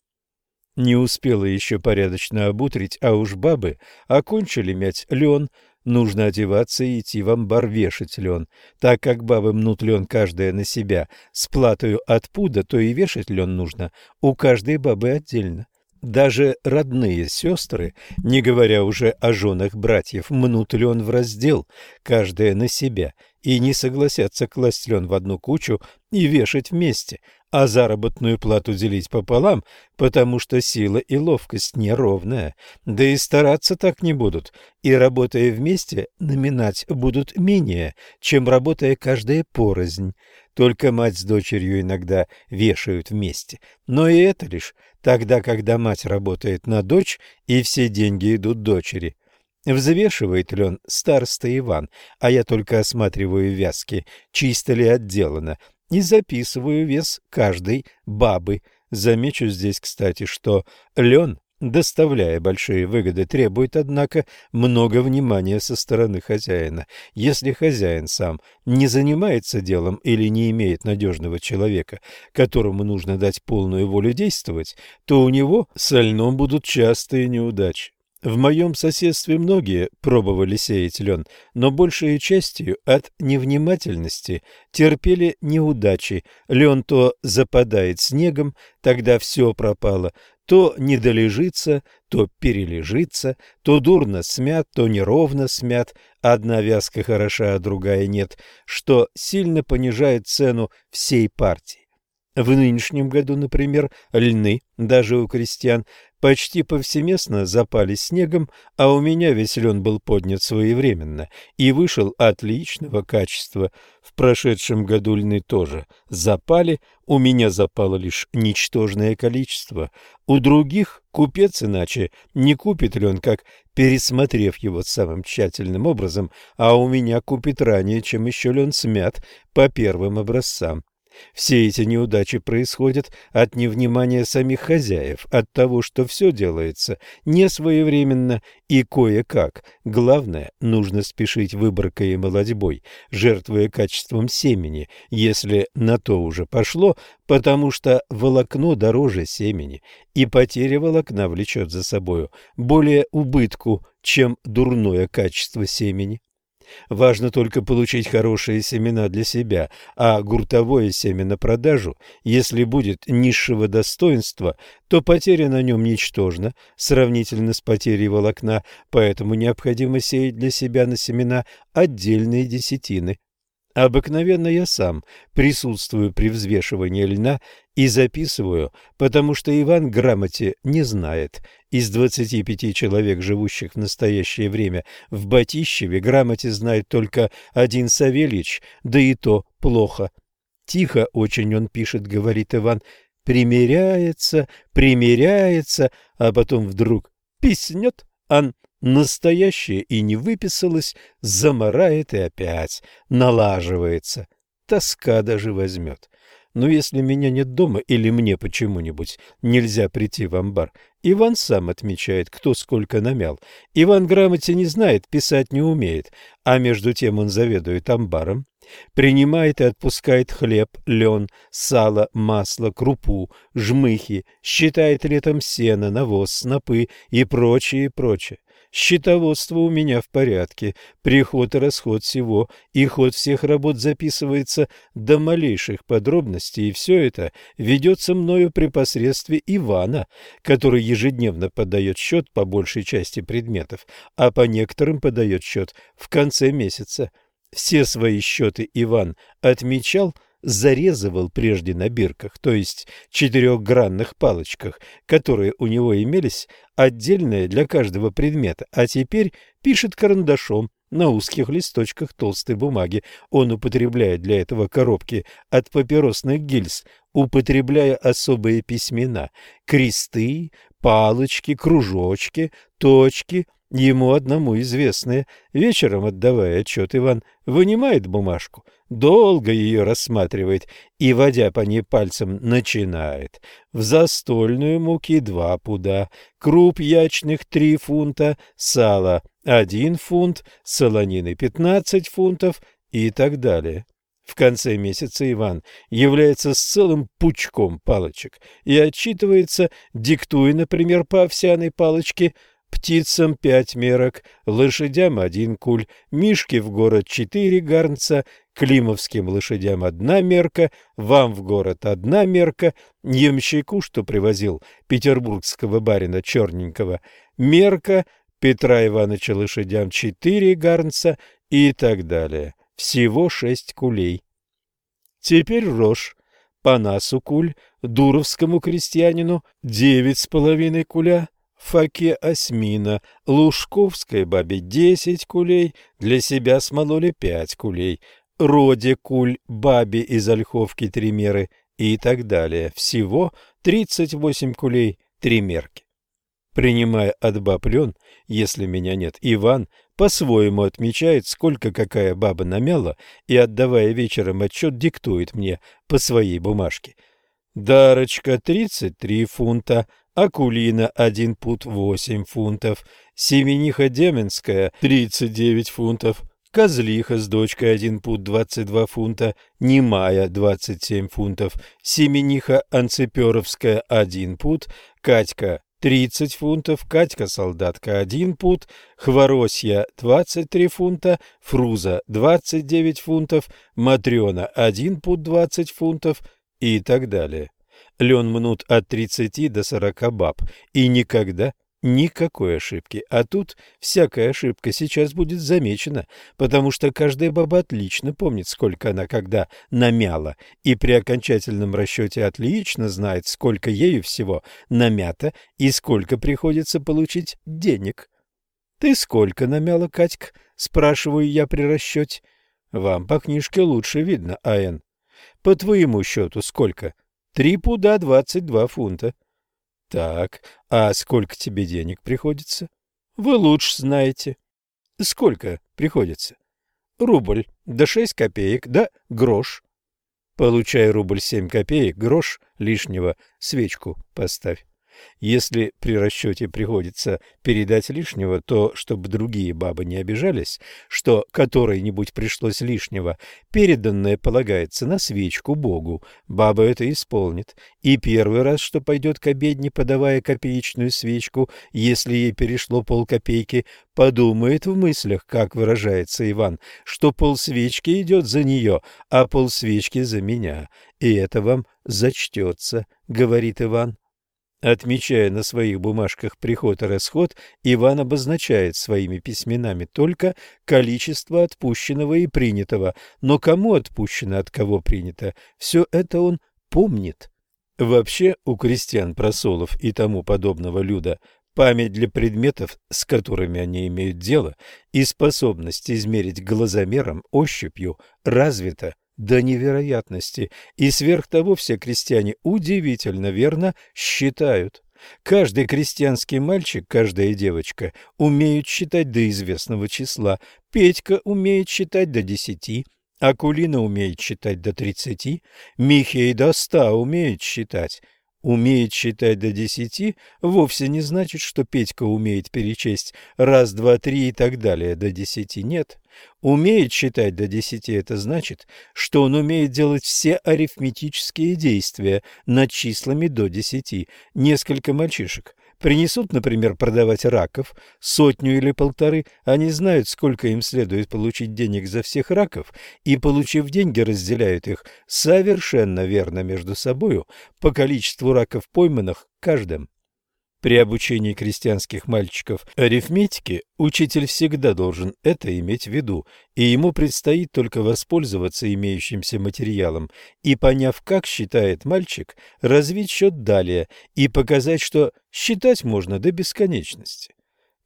Не успела еще порядочно обутрить, а уж бабы окончили мять лен, нужно одеваться и идти в амбар вешать лен. Так как бабы мнут лен каждая на себя с платою от пуда, то и вешать лен нужно у каждой бабы отдельно. Даже родные сестры, не говоря уже о женах братьев, мнут лен в раздел, каждая на себя, и не согласятся класть лен в одну кучу и вешать вместе, а заработную плату делить пополам, потому что сила и ловкость неровная, да и стараться так не будут, и, работая вместе, наминать будут менее, чем работая каждая порознь. Только мать с дочерью иногда вешают вместе, но и это лишь тогда, когда мать работает на дочь, и все деньги идут дочери. Взвешивает лен староста Иван, а я только осматриваю вязки, чисто ли отделано, и записываю вес каждой бабы. Замечу здесь, кстати, что лен, доставляя большие выгоды, требует, однако, много внимания со стороны хозяина. Если хозяин сам не занимается делом или не имеет надежного человека, которому нужно дать полную волю действовать, то у него с льном будут частые неудачи. В моем соседстве многие пробовали сеять лен, но большей частью от невнимательности терпели неудачи. Лен то западает снегом, тогда все пропало, то недолежится, то перележится, то дурно смят, то неровно смят, одна вязка хороша, а другая нет, что сильно понижает цену всей партии. В нынешнем году, например, льны, даже у крестьян, почти повсеместно запали снегом, а у меня весь лен был поднят своевременно и вышел отличного качества. В прошедшем году льны тоже запали, у меня запало лишь ничтожное количество. У других купец иначе не купит лен, как пересмотрев его самым тщательным образом, а у меня купит ранее, чем еще лен смят по первым образцам. Все эти неудачи происходят от невнимания самих хозяев, от того, что все делается не своевременно и кое-как. Главное, нужно спешить выборкой и молодьбой, жертвуя качеством семени, если на то уже пошло, потому что волокно дороже семени, и потеря волокна влечет за собою более убытку, чем дурное качество семени. Важно только получить хорошие семена для себя, а гуртовое семя на продажу, если будет низшего достоинства, то потеря на нем ничтожна, сравнительно с потерей волокна, поэтому необходимо сеять для себя на семена отдельные десятины. Обыкновенно я сам присутствую при взвешивании льна и записываю, потому что Иван грамоте не знает. Из двадцати пяти человек, живущих в настоящее время в Батищеве, грамоте знает только один Савельич, да и то плохо. Тихо очень он пишет, говорит Иван, примеряется, примеряется, а потом вдруг писнет, ан настоящее и не выписалось, заморает и опять налаживается. Тоска даже возьмет. Но если меня нет дома или мне почему-нибудь нельзя прийти в амбар, Иван сам отмечает, кто сколько намял. Иван грамоте не знает, писать не умеет, а между тем он заведует амбаром, принимает и отпускает хлеб, лен, сало, масло, крупу, жмыхи, считает летом сено, навоз, снопы и прочее, прочее. Счетоводство у меня в порядке, приход и расход всего, и ход всех работ записывается до малейших подробностей, и все это ведется мною при посредстве Ивана, который ежедневно подает счет по большей части предметов, а по некоторым подает счет в конце месяца. Все свои счеты Иван отмечал – зарезывал прежде на бирках, то есть четырехгранных палочках, которые у него имелись, отдельные для каждого предмета, а теперь пишет карандашом на узких листочках толстой бумаги. Он употребляет для этого коробки от папиросных гильз, употребляя особые письмена – кресты, палочки, кружочки, точки, ему одному известные. Вечером, отдавая отчет, Иван вынимает бумажку, долго ее рассматривает и, водя по ней пальцем, начинает. В застольную муки два пуда, круп ячных три фунта, сало один фунт, солонины пятнадцать фунтов и так далее. В конце месяца Иван является с целым пучком палочек и отчитывается, диктуя, например, по овсяной палочке птицам пять мерок, лошадям один куль, мишке в город четыре гарнца, климовским лошадям одна мерка, вам в город одна мерка, ямщику, что привозил петербургского барина черненького, мерка, Петра Ивановича лошадям четыре гарнца и так далее. Всего шесть кулей. Теперь рожь. Панасу куль, Дуровскому крестьянину девять с половиной куля, Факе осьмина, Лужковской бабе десять кулей, для себя смололи пять кулей, Роде куль, бабе из Ольховки три меры и так далее. Всего тридцать восемь кулей, три мерки. Принимая от баб лен, если меня нет, Иван по-своему отмечает, сколько какая баба намяла, и, отдавая вечером отчет, диктует мне по своей бумажке. Дарочка — тридцать три фунта, Акулина — один пут восемь фунтов, Семениха Деменская — тридцать девять фунтов, Козлиха с дочкой один пут двадцать два фунта, Немая двадцать семь фунтов, Семениха Анциперовская один пут, Катька тридцать фунтов, Катька-солдатка один пут, Хворосья двадцать три фунта, Фруза двадцать девять фунтов, Матрена один пут двадцать фунтов. И так далее. Лен мнут от тридцати до сорока баб, и никогда Никакой ошибки. А тут всякая ошибка сейчас будет замечена, потому что каждая баба отлично помнит, сколько она когда намяла, и при окончательном расчете отлично знает, сколько ею всего намято и сколько приходится получить денег. «Ты сколько намяла, Катька?» — спрашиваю я при расчете. «Вам по книжке лучше видно, А.Н. По твоему счету сколько?» «Три пуда двадцать два фунта». Так, а сколько тебе денег приходится? Вы лучше знаете. Сколько приходится? Рубль, да шесть копеек, да грош. Получай рубль семь копеек, грош лишнего, свечку поставь. Если при расчете приходится передать лишнего, то, чтобы другие бабы не обижались, что которой-нибудь пришлось лишнего, переданное полагается на свечку Богу. Баба это исполнит. И первый раз, что пойдет к обедне, подавая копеечную свечку, если ей перешло полкопейки, подумает в мыслях, как выражается Иван, что полсвечки идет за нее, а полсвечки за меня. И это вам зачтется, говорит Иван. Отмечая на своих бумажках приход и расход, Иван обозначает своими письменами только количество отпущенного и принятого, но кому отпущено, от кого принято, все это он помнит. Вообще у крестьян, просолов и тому подобного люда память для предметов, с которыми они имеют дело, и способность измерить глазомером, ощупью развита до невероятности, и сверх того все крестьяне удивительно верно считают. Каждый крестьянский мальчик, каждая девочка умеют считать до известного числа. Петька умеет считать до десяти, Акулина умеет считать до тридцати, Михей до ста умеет считать. Умеет считать до десяти вовсе не значит, что Петька умеет перечесть раз, два, три и так далее до десяти. Нет. Умеет считать до десяти – это значит, что он умеет делать все арифметические действия над числами до десяти. Несколько мальчишек Принесут, например, продавать раков, сотню или полторы, они знают, сколько им следует получить денег за всех раков, и, получив деньги, разделяют их совершенно верно между собою по количеству раков пойманных каждым. При обучении крестьянских мальчиков арифметике учитель всегда должен это иметь в виду, и ему предстоит только воспользоваться имеющимся материалом и, поняв, как считает мальчик, развить счет далее и показать, что считать можно до бесконечности.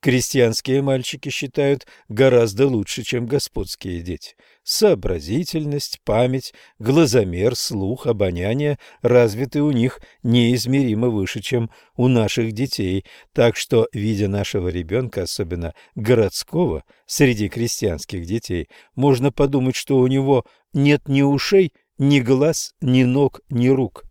Крестьянские мальчики считают гораздо лучше, чем господские дети. Сообразительность, память, глазомер, слух, обоняние развиты у них неизмеримо выше, чем у наших детей, так что, видя нашего ребенка, особенно городского, среди крестьянских детей, можно подумать, что у него нет ни ушей, ни глаз, ни ног, ни рук.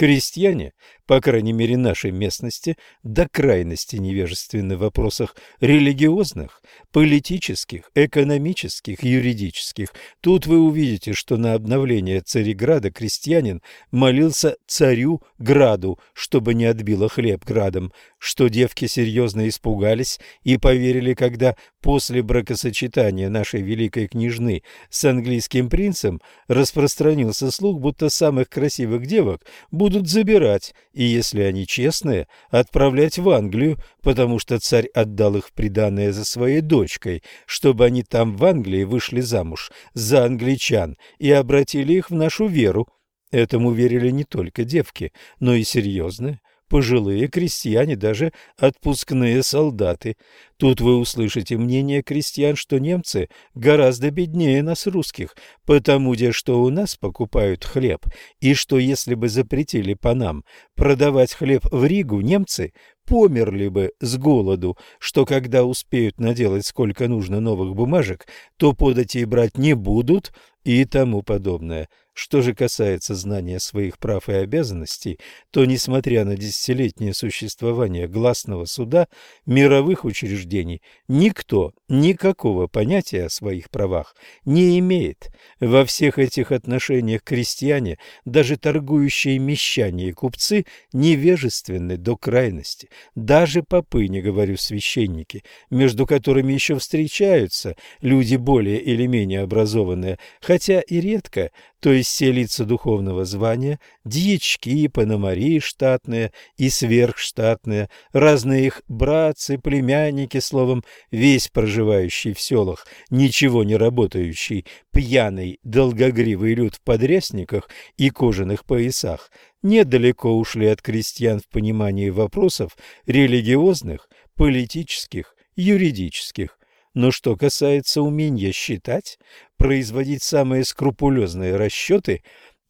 Крестьяне, по крайней мере нашей местности, до крайности невежественны в вопросах религиозных, политических, экономических, юридических. Тут вы увидите, что на обновление Цареграда крестьянин молился царю Граду, чтобы не отбило хлеб градом, что девки серьезно испугались и поверили, когда после бракосочетания нашей великой княжны с английским принцем распространился слух, будто самых красивых девок будут будут забирать, и, если они честные, отправлять в Англию, потому что царь отдал их приданое за своей дочкой, чтобы они там в Англии вышли замуж за англичан и обратили их в нашу веру. Этому верили не только девки, но и серьезные, пожилые крестьяне, даже отпускные солдаты. Тут вы услышите мнение крестьян, что немцы гораздо беднее нас русских, потому где что у нас покупают хлеб, и что если бы запретили по нам продавать хлеб в Ригу, немцы померли бы с голоду, что когда успеют наделать сколько нужно новых бумажек, то подать и брать не будут и тому подобное. Что же касается знания своих прав и обязанностей, то, несмотря на десятилетнее существование гласного суда, мировых учреждений, никто никакого понятия о своих правах не имеет. Во всех этих отношениях крестьяне, даже торгующие мещане и купцы, невежественны до крайности. Даже попы, не говорю священники, между которыми еще встречаются люди более или менее образованные, хотя и редко, то есть все лица духовного звания, дьячки, пономари штатные и сверхштатные, разные их братцы, племянники, словом, весь проживающий в селах, ничего не работающий, пьяный, долгогривый люд в подрясниках и кожаных поясах, недалеко ушли от крестьян в понимании вопросов религиозных, политических, юридических. Но что касается умения считать, производить самые скрупулезные расчеты,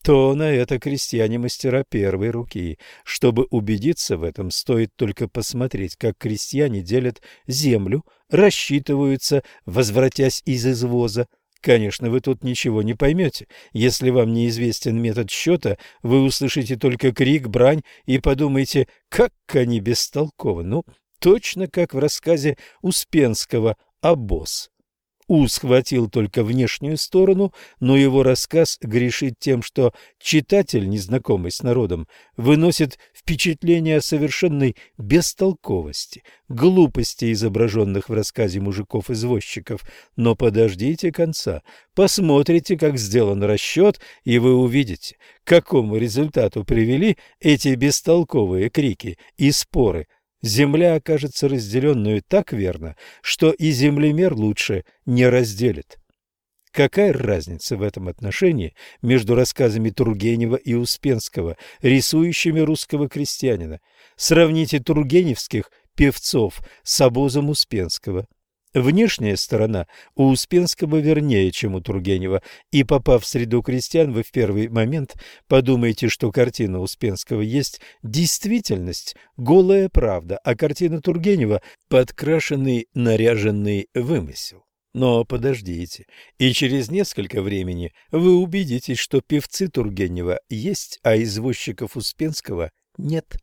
то на это крестьяне мастера первой руки. Чтобы убедиться в этом, стоит только посмотреть, как крестьяне делят землю, рассчитываются, возвратясь из извоза. Конечно, вы тут ничего не поймете. Если вам неизвестен метод счета, вы услышите только крик, брань и подумаете, как они бестолковы. Ну, точно как в рассказе Успенского «Обоз». У схватил только внешнюю сторону, но его рассказ грешит тем, что читатель, незнакомый с народом, выносит впечатление о совершенной бестолковости, глупости, изображенных в рассказе мужиков-извозчиков. Но подождите конца, посмотрите, как сделан расчет, и вы увидите, к какому результату привели эти бестолковые крики и споры – Земля окажется разделенную так верно, что и землемер лучше не разделит. Какая разница в этом отношении между рассказами Тургенева и Успенского, рисующими русского крестьянина? Сравните тургеневских певцов с обозом Успенского. Внешняя сторона у Успенского вернее, чем у Тургенева, и попав в среду крестьян, вы в первый момент подумаете, что картина Успенского есть действительность, голая правда, а картина Тургенева – подкрашенный, наряженный вымысел. Но подождите, и через несколько времени вы убедитесь, что певцы Тургенева есть, а извозчиков Успенского нет.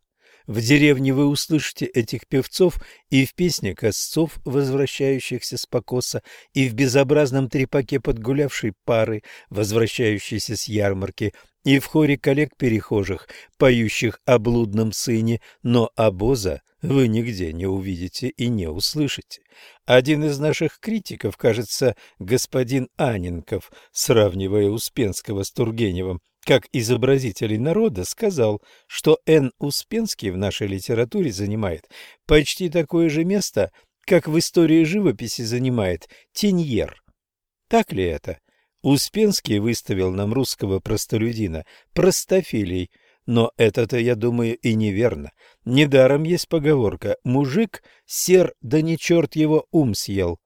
В деревне вы услышите этих певцов и в песне косцов, возвращающихся с покоса, и в безобразном трепаке подгулявшей пары, возвращающейся с ярмарки, и в хоре коллег-перехожих, поющих о блудном сыне, но обоза вы нигде не увидите и не услышите. Один из наших критиков, кажется, господин Аненков, сравнивая Успенского с Тургеневым, как изобразителей народа, сказал, что Н. Успенский в нашей литературе занимает почти такое же место, как в истории живописи занимает Теньер. Так ли это? Успенский выставил нам русского простолюдина простофилей, Но это-то, я думаю, и неверно. Недаром есть поговорка «мужик сер, да не черт его ум съел».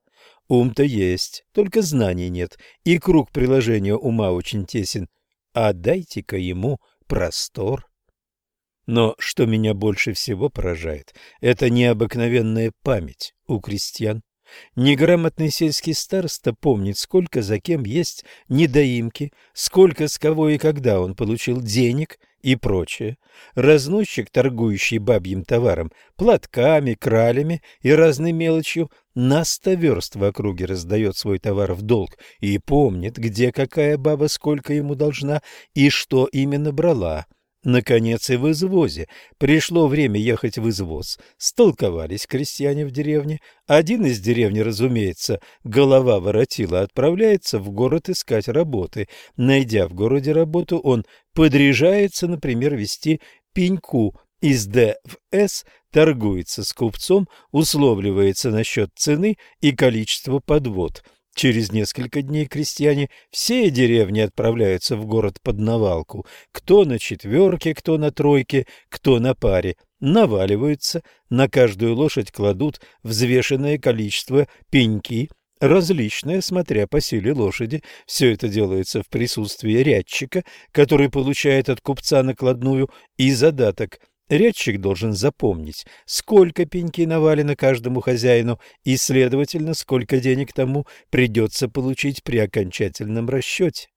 Ум-то есть, только знаний нет, и круг приложения ума очень тесен. А дайте-ка ему простор. Но что меня больше всего поражает, это необыкновенная память у крестьян. Неграмотный сельский староста помнит, сколько за кем есть недоимки, сколько с кого и когда он получил денег и прочее. Разносчик, торгующий бабьим товаром, платками, кралями и разной мелочью, на сто верст в округе раздает свой товар в долг и помнит, где какая баба сколько ему должна и что именно брала. Наконец и в извозе. Пришло время ехать в извоз. Столковались крестьяне в деревне. Один из деревни, разумеется, голова воротила, отправляется в город искать работы. Найдя в городе работу, он подряжается, например, вести пеньку из Д в С, торгуется с купцом, условливается насчет цены и количества подвод – Через несколько дней крестьяне всей деревни отправляются в город под навалку. Кто на четверке, кто на тройке, кто на паре. Наваливаются, на каждую лошадь кладут взвешенное количество пеньки, различное, смотря по силе лошади. Все это делается в присутствии рядчика, который получает от купца накладную и задаток – Рядчик должен запомнить, сколько пеньки навалено каждому хозяину и, следовательно, сколько денег тому придется получить при окончательном расчете.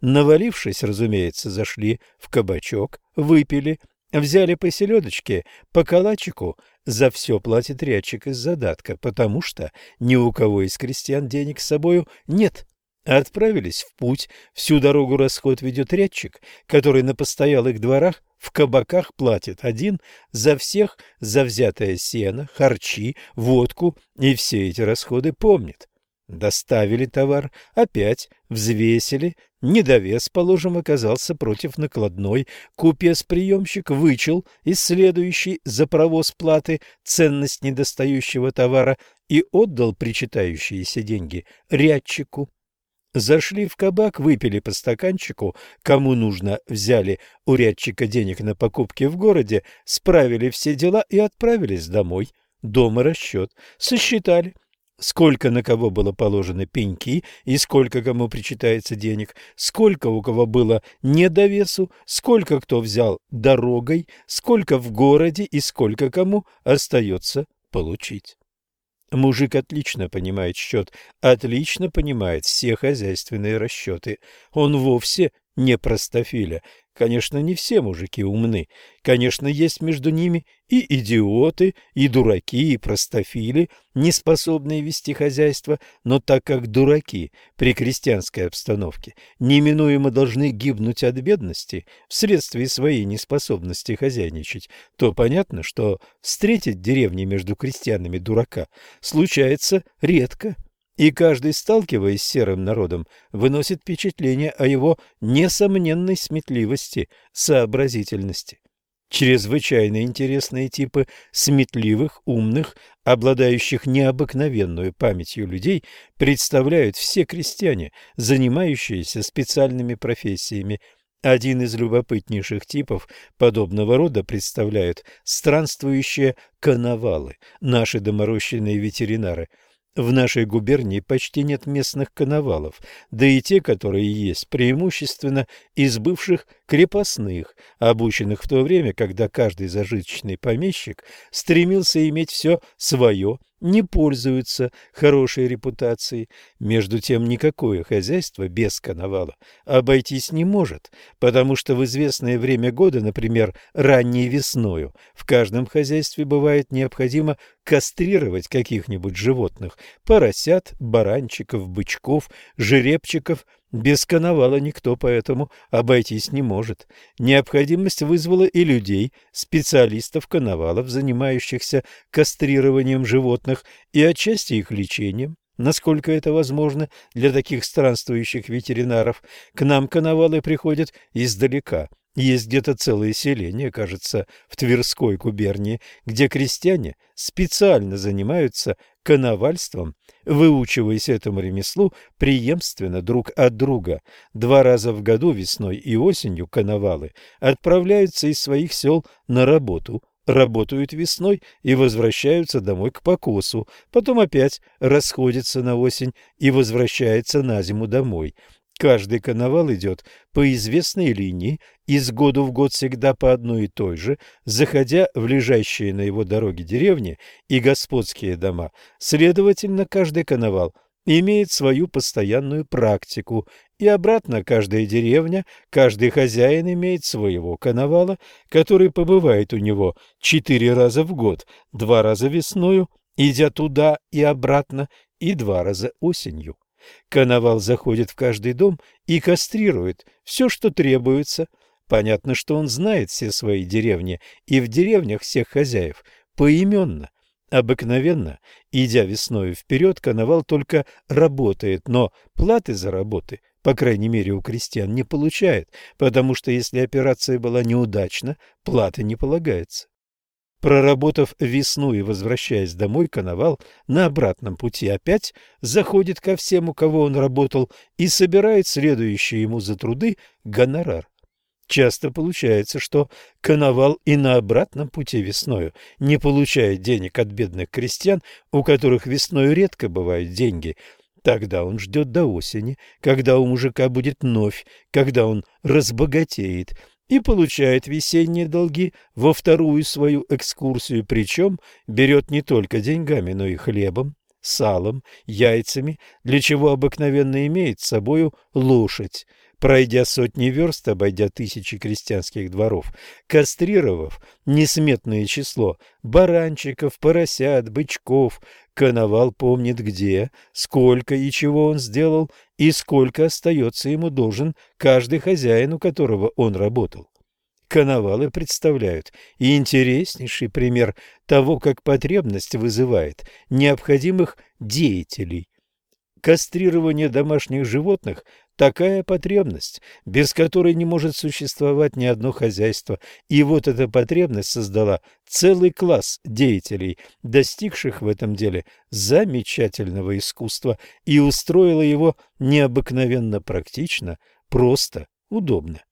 Навалившись, разумеется, зашли в кабачок, выпили, взяли по селедочке, по калачику. За все платит рядчик из задатка, потому что ни у кого из крестьян денег с собою нет. Отправились в путь, всю дорогу расход ведет рядчик, который на постоялых дворах в кабаках платит один за всех за взятое сено, харчи, водку, и все эти расходы помнит. Доставили товар, опять взвесили, недовес, положим, оказался против накладной, купец-приемщик вычел из следующей за провоз платы ценность недостающего товара и отдал причитающиеся деньги рядчику. Зашли в кабак, выпили по стаканчику, кому нужно, взяли у рядчика денег на покупки в городе, справили все дела и отправились домой. Дома расчет. Сосчитали, сколько на кого было положено пеньки и сколько кому причитается денег, сколько у кого было недовесу, сколько кто взял дорогой, сколько в городе и сколько кому остается получить. Мужик отлично понимает счет, отлично понимает все хозяйственные расчеты. Он вовсе не простофиля. Конечно, не все мужики умны. Конечно, есть между ними и идиоты, и дураки, и простофили, не способные вести хозяйство, но так как дураки при крестьянской обстановке неминуемо должны гибнуть от бедности вследствие своей неспособности хозяйничать, то понятно, что встретить в деревне между крестьянами дурака случается редко и каждый, сталкиваясь с серым народом, выносит впечатление о его несомненной сметливости, сообразительности. Чрезвычайно интересные типы сметливых, умных, обладающих необыкновенную памятью людей представляют все крестьяне, занимающиеся специальными профессиями. Один из любопытнейших типов подобного рода представляют странствующие коновалы, наши доморощенные ветеринары – в нашей губернии почти нет местных коновалов, да и те, которые есть, преимущественно из бывших крепостных, обученных в то время, когда каждый зажиточный помещик стремился иметь все свое не пользуются хорошей репутацией. Между тем, никакое хозяйство без коновала обойтись не может, потому что в известное время года, например, ранней весною, в каждом хозяйстве бывает необходимо кастрировать каких-нибудь животных – поросят, баранчиков, бычков, жеребчиков – без коновала никто поэтому обойтись не может. Необходимость вызвала и людей, специалистов коновалов, занимающихся кастрированием животных и отчасти их лечением. Насколько это возможно для таких странствующих ветеринаров, к нам коновалы приходят издалека, Есть где-то целые селения, кажется, в Тверской губернии, где крестьяне специально занимаются коновальством, выучиваясь этому ремеслу преемственно друг от друга. Два раза в году, весной и осенью, коновалы отправляются из своих сел на работу, работают весной и возвращаются домой к покосу, потом опять расходятся на осень и возвращаются на зиму домой. Каждый коновал идет по известной линии, из года в год всегда по одной и той же, заходя в лежащие на его дороге деревни и господские дома. Следовательно, каждый коновал имеет свою постоянную практику, и обратно каждая деревня, каждый хозяин имеет своего коновала, который побывает у него четыре раза в год, два раза весною, идя туда и обратно, и два раза осенью. Коновал заходит в каждый дом и кастрирует все, что требуется. Понятно, что он знает все свои деревни и в деревнях всех хозяев поименно. Обыкновенно, идя весною вперед, коновал только работает, но платы за работы, по крайней мере у крестьян, не получает, потому что если операция была неудачна, платы не полагается. Проработав весну и возвращаясь домой, Коновал на обратном пути опять заходит ко всем, у кого он работал, и собирает следующий ему за труды гонорар. Часто получается, что Коновал и на обратном пути весною не получает денег от бедных крестьян, у которых весною редко бывают деньги. Тогда он ждет до осени, когда у мужика будет новь, когда он разбогатеет – и получает весенние долги во вторую свою экскурсию, причем берет не только деньгами, но и хлебом, салом, яйцами, для чего обыкновенно имеет с собою лошадь. Пройдя сотни верст, обойдя тысячи крестьянских дворов, кастрировав несметное число баранчиков, поросят, бычков, Коновал помнит где, сколько и чего он сделал, и сколько остается ему должен каждый хозяин, у которого он работал. Коновалы представляют и интереснейший пример того, как потребность вызывает необходимых деятелей. Кастрирование домашних животных Такая потребность, без которой не может существовать ни одно хозяйство, и вот эта потребность создала целый класс деятелей, достигших в этом деле замечательного искусства, и устроила его необыкновенно практично, просто, удобно.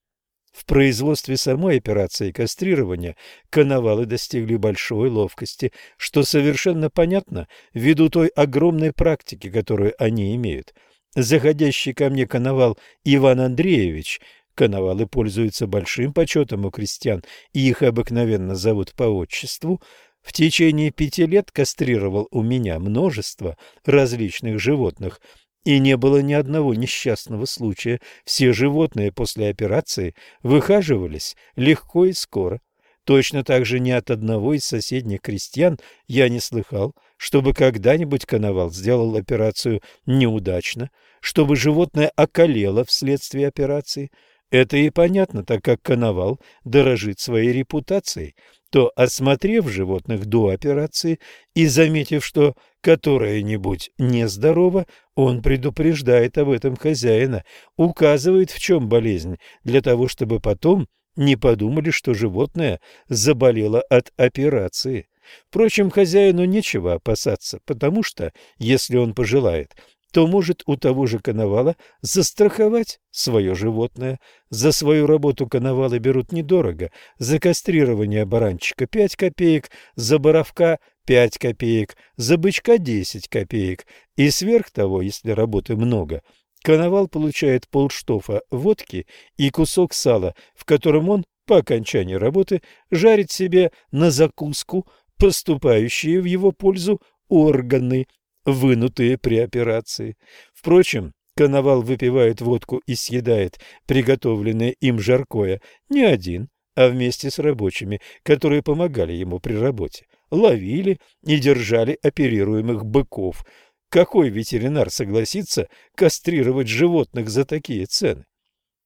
В производстве самой операции кастрирования коновалы достигли большой ловкости, что совершенно понятно ввиду той огромной практики, которую они имеют – Заходящий ко мне коновал Иван Андреевич, коновалы пользуются большим почетом у крестьян, и их обыкновенно зовут по отчеству, в течение пяти лет кастрировал у меня множество различных животных, и не было ни одного несчастного случая. Все животные после операции выхаживались легко и скоро. Точно так же ни от одного из соседних крестьян я не слыхал, чтобы когда-нибудь коновал сделал операцию неудачно, чтобы животное околело вследствие операции. Это и понятно, так как коновал дорожит своей репутацией, то, осмотрев животных до операции и заметив, что которое-нибудь нездорово, он предупреждает об этом хозяина, указывает, в чем болезнь, для того, чтобы потом не подумали, что животное заболело от операции. Впрочем, хозяину нечего опасаться, потому что, если он пожелает, то может у того же коновала застраховать свое животное. За свою работу коновалы берут недорого. За кастрирование баранчика 5 копеек, за боровка 5 копеек, за бычка 10 копеек. И сверх того, если работы много, коновал получает полштофа водки и кусок сала, в котором он по окончании работы жарит себе на закуску поступающие в его пользу органы, вынутые при операции. Впрочем, Коновал выпивает водку и съедает приготовленное им жаркое не один, а вместе с рабочими, которые помогали ему при работе, ловили и держали оперируемых быков. Какой ветеринар согласится кастрировать животных за такие цены?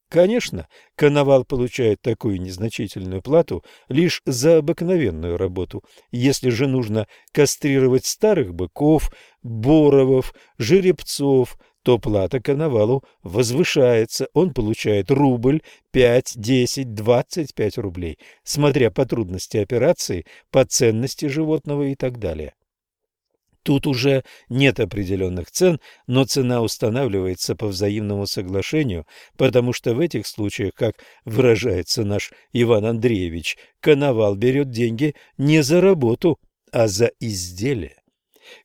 Конечно, коновал получает такую незначительную плату лишь за обыкновенную работу. Если же нужно кастрировать старых быков, боровов, жеребцов, то плата коновалу возвышается, он получает рубль, 5, 10, 25 рублей, смотря по трудности операции, по ценности животного и так далее. Тут уже нет определенных цен, но цена устанавливается по взаимному соглашению, потому что в этих случаях, как выражается наш Иван Андреевич, коновал берет деньги не за работу, а за изделие.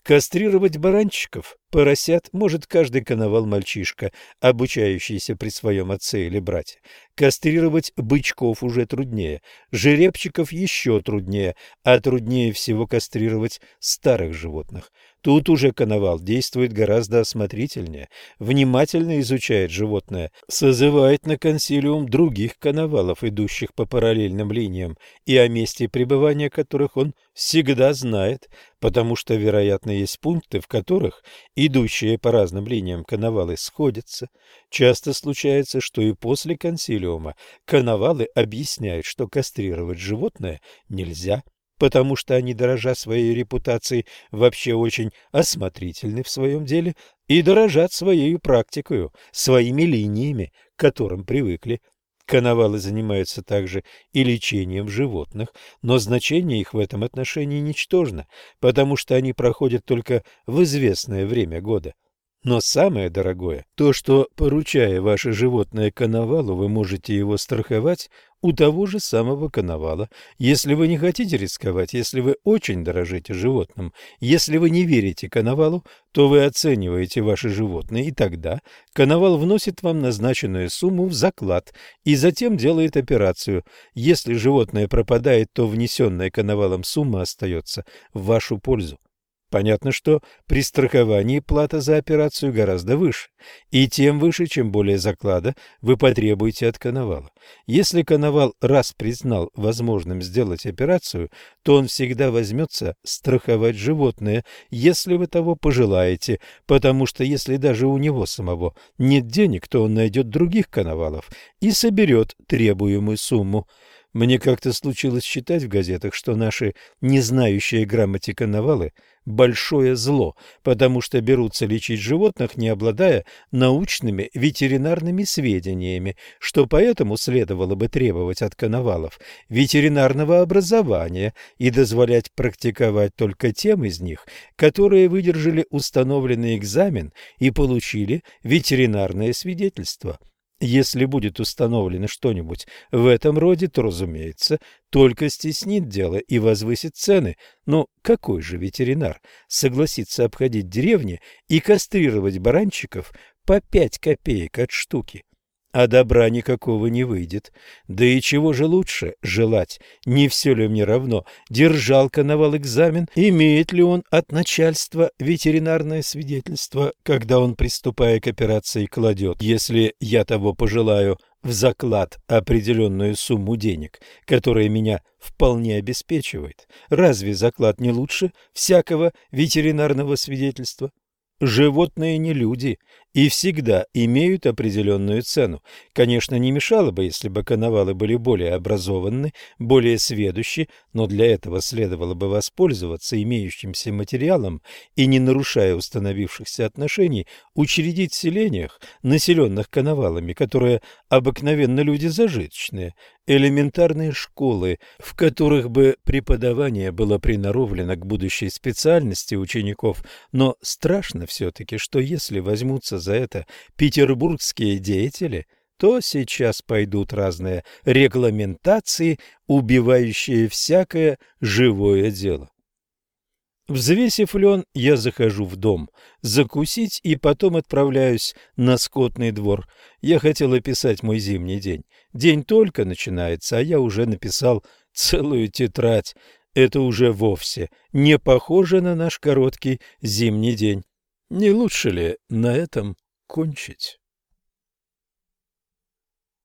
Кастрировать баранчиков, поросят может каждый коновал-мальчишка, обучающийся при своем отце или брате. Кастрировать бычков уже труднее, жеребчиков еще труднее, а труднее всего кастрировать старых животных. Тут уже коновал действует гораздо осмотрительнее, внимательно изучает животное, созывает на консилиум других коновалов, идущих по параллельным линиям, и о месте пребывания которых он всегда знает, потому что, вероятно, есть пункты, в которых идущие по разным линиям коновалы сходятся. Часто случается, что и после консилиума коновалы объясняют, что кастрировать животное нельзя потому что они, дорожа своей репутацией, вообще очень осмотрительны в своем деле и дорожат своей практикой, своими линиями, к которым привыкли. Коновалы занимаются также и лечением животных, но значение их в этом отношении ничтожно, потому что они проходят только в известное время года. Но самое дорогое – то, что, поручая ваше животное коновалу, вы можете его страховать у того же самого коновала. Если вы не хотите рисковать, если вы очень дорожите животным, если вы не верите коновалу, то вы оцениваете ваше животное, и тогда коновал вносит вам назначенную сумму в заклад и затем делает операцию. Если животное пропадает, то внесенная коновалом сумма остается в вашу пользу. Понятно, что при страховании плата за операцию гораздо выше, и тем выше, чем более заклада вы потребуете от коновала. Если коновал раз признал возможным сделать операцию, то он всегда возьмется страховать животное, если вы того пожелаете, потому что если даже у него самого нет денег, то он найдет других коновалов и соберет требуемую сумму. Мне как-то случилось читать в газетах, что наши не знающие грамоте коновалы – большое зло, потому что берутся лечить животных, не обладая научными ветеринарными сведениями, что поэтому следовало бы требовать от коновалов ветеринарного образования и дозволять практиковать только тем из них, которые выдержали установленный экзамен и получили ветеринарное свидетельство. Если будет установлено что-нибудь в этом роде, то, разумеется, только стеснит дело и возвысит цены. Но какой же ветеринар согласится обходить деревни и кастрировать баранчиков по пять копеек от штуки? А добра никакого не выйдет. Да и чего же лучше желать? Не все ли мне равно? Держал коновал экзамен? Имеет ли он от начальства ветеринарное свидетельство, когда он, приступая к операции, кладет, если я того пожелаю, в заклад определенную сумму денег, которая меня вполне обеспечивает? Разве заклад не лучше всякого ветеринарного свидетельства? Животные не люди и всегда имеют определенную цену. Конечно, не мешало бы, если бы коновалы были более образованы, более сведущи, но для этого следовало бы воспользоваться имеющимся материалом и, не нарушая установившихся отношений, учредить в селениях, населенных коновалами, которые обыкновенно люди зажиточные, элементарные школы, в которых бы преподавание было приноровлено к будущей специальности учеников, но страшно все-таки, что если возьмутся за это петербургские деятели, то сейчас пойдут разные регламентации, убивающие всякое живое дело. Взвесив лен, я захожу в дом закусить и потом отправляюсь на скотный двор. Я хотел описать мой зимний день. День только начинается, а я уже написал целую тетрадь. Это уже вовсе не похоже на наш короткий зимний день. Не лучше ли на этом кончить?